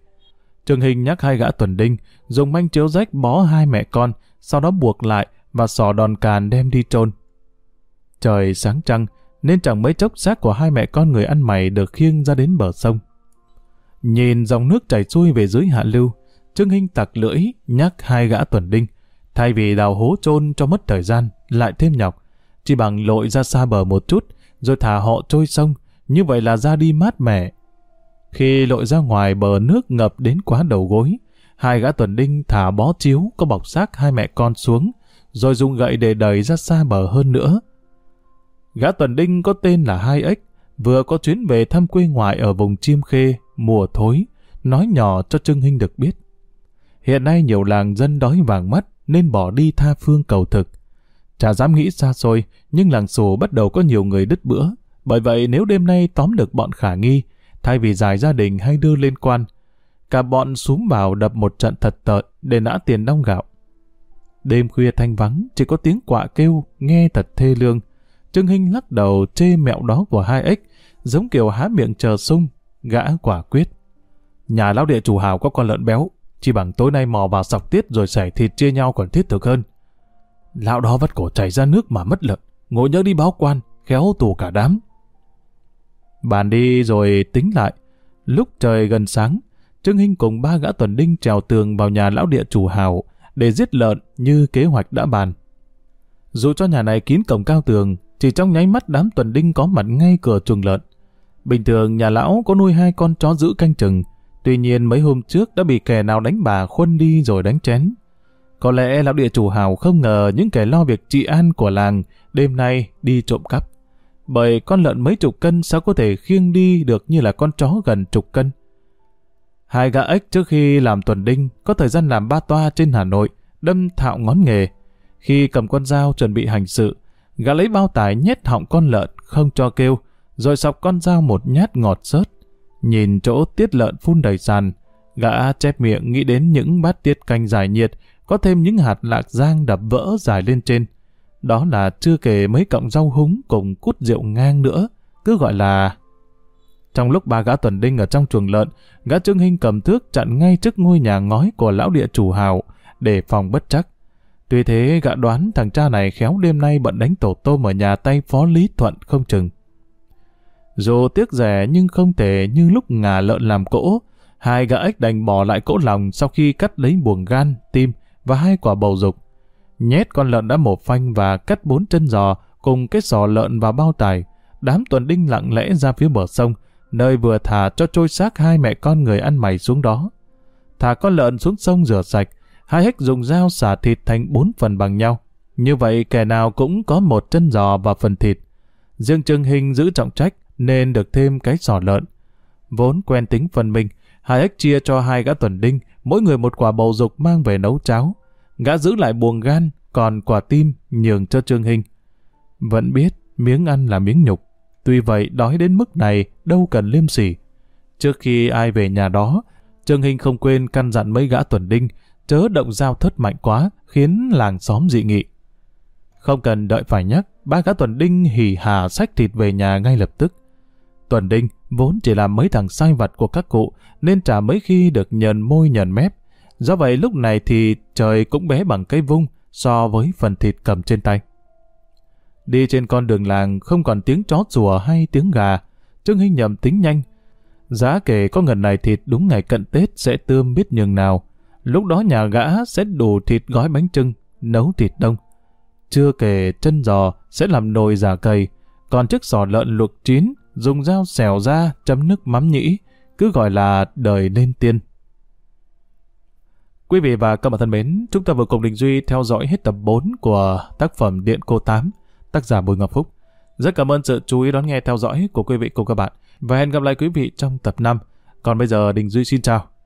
Trương Hình nhắc hai gã tuần đinh, dùng manh chiếu rách bó hai mẹ con, sau đó buộc lại và sò đòn càn đem đi trôn Trời sáng trăng, nên chẳng mấy chốc xác của hai mẹ con người ăn mày được khiêng ra đến bờ sông. Nhìn dòng nước chảy xuôi về dưới hạ lưu, Trương Hinh tặc lưỡi nhắc hai gã tuần đinh, thay vì đào hố chôn cho mất thời gian, lại thêm nhọc, chỉ bằng lội ra xa bờ một chút, rồi thả họ trôi sông, như vậy là ra đi mát mẻ. Khi lội ra ngoài bờ nước ngập đến quá đầu gối, hai gã tuần đinh thả bó chiếu có bọc xác hai mẹ con xuống, rồi dùng gậy để đẩy ra xa bờ hơn nữa. Gã tuần đinh có tên là Hai Ếch, vừa có chuyến về thăm quê ngoại ở vùng Chiêm Khê, mùa thối, nói nhỏ cho Trương Hinh được biết. Hiện nay nhiều làng dân đói vàng mắt nên bỏ đi tha phương cầu thực. Chả dám nghĩ xa xôi, nhưng làng xù bắt đầu có nhiều người đứt bữa. Bởi vậy nếu đêm nay tóm được bọn khả nghi, thay vì giải gia đình hay đưa lên quan, cả bọn xuống vào đập một trận thật tợn để nã tiền đong gạo. Đêm khuya thanh vắng, chỉ có tiếng quạ kêu, nghe thật thê lương. Trương Hinh lắc đầu chê mẹo đó của hai ếch, giống kiểu há miệng chờ sung, gã quả quyết. Nhà lão địa chủ hào có con lợn béo, chỉ bằng tối nay mò vào sọc tiết rồi xẻ thịt chia nhau còn thiết thực hơn. Lão đó vắt cổ chảy ra nước mà mất lợn, ngồi nhớ đi báo quan, khéo tù cả đám. Bàn đi rồi tính lại. Lúc trời gần sáng, Trương Hinh cùng ba gã tuần đinh trèo tường vào nhà lão địa chủ hào để giết lợn như kế hoạch đã bàn. Dù cho nhà này kín cổng cao tường, chỉ trong nháy mắt đám tuần đinh có mặt ngay cửa chuồng lợn. Bình thường nhà lão có nuôi hai con chó giữ canh chừng, tuy nhiên mấy hôm trước đã bị kẻ nào đánh bà khuân đi rồi đánh chén. Có lẽ lão địa chủ hào không ngờ những kẻ lo việc trị an của làng đêm nay đi trộm cắp. Bởi con lợn mấy chục cân sao có thể khiêng đi được như là con chó gần chục cân. Hai gã ếch trước khi làm tuần đinh có thời gian làm ba toa trên Hà Nội, đâm thạo ngón nghề. Khi cầm con dao chuẩn bị hành sự, gã lấy bao tải nhét họng con lợn không cho kêu, rồi sọc con dao một nhát ngọt sớt. Nhìn chỗ tiết lợn phun đầy sàn, gã chép miệng nghĩ đến những bát tiết canh giải nhiệt, có thêm những hạt lạc giang đập vỡ dài lên trên. Đó là chưa kể mấy cọng rau húng cùng cút rượu ngang nữa, cứ gọi là... Trong lúc ba gã tuần đinh ở trong chuồng lợn, gã Trương Hinh cầm thước chặn ngay trước ngôi nhà ngói của lão địa chủ hào để phòng bất chắc. Tuy thế gã đoán thằng cha này khéo đêm nay bận đánh tổ tôm ở nhà tay phó Lý Thuận không chừng. Dù tiếc rẻ nhưng không thể như lúc ngà lợn làm cỗ, hai gã ếch đành bỏ lại cỗ lòng sau khi cắt lấy buồng gan, tim và hai quả bầu dục. Nhét con lợn đã mổ phanh và cắt bốn chân giò cùng cái giò lợn vào bao tải. Đám tuần đinh lặng lẽ ra phía bờ sông, nơi vừa thả cho trôi xác hai mẹ con người ăn mày xuống đó. Thả con lợn xuống sông rửa sạch, hai hếch dùng dao xả thịt thành bốn phần bằng nhau. Như vậy kẻ nào cũng có một chân giò và phần thịt. Riêng Trương Hình giữ trọng trách nên được thêm cái giò lợn. Vốn quen tính phần mình, hai ếch chia cho hai gã tuần đinh, mỗi người một quả bầu dục mang về nấu cháo. Gã giữ lại buồng gan, còn quả tim nhường cho Trương Hình. Vẫn biết miếng ăn là miếng nhục, tuy vậy đói đến mức này đâu cần liêm sỉ. Trước khi ai về nhà đó, Trương Hình không quên căn dặn mấy gã tuần đinh, chớ động dao thất mạnh quá, khiến làng xóm dị nghị. Không cần đợi phải nhắc, ba gã tuần đinh hỉ hà sách thịt về nhà ngay lập tức. Tuần đinh vốn chỉ là mấy thằng sai vặt của các cụ, nên chả mấy khi được nhờn môi nhờn mép. Do vậy lúc này thì trời cũng bé bằng cây vung so với phần thịt cầm trên tay. Đi trên con đường làng không còn tiếng chó rùa hay tiếng gà, Trương Hinh nhầm tính nhanh. Giá kể có ngần này thịt đúng ngày cận Tết sẽ tươm biết nhường nào. Lúc đó nhà gã sẽ đổ thịt gói bánh trưng, nấu thịt đông. Chưa kể chân giò sẽ làm nồi giả cầy, còn chiếc sò lợn luộc chín dùng dao xẻo ra chấm nước mắm nhĩ, cứ gọi là đời lên tiên. Quý vị và các bạn thân mến, chúng ta vừa cùng Đình Duy theo dõi hết tập 4 của tác phẩm Điện Cô Tám, tác giả Bùi Ngọc Phúc. Rất cảm ơn sự chú ý đón nghe theo dõi của quý vị cùng các bạn và hẹn gặp lại quý vị trong tập 5. Còn bây giờ Đình Duy xin chào.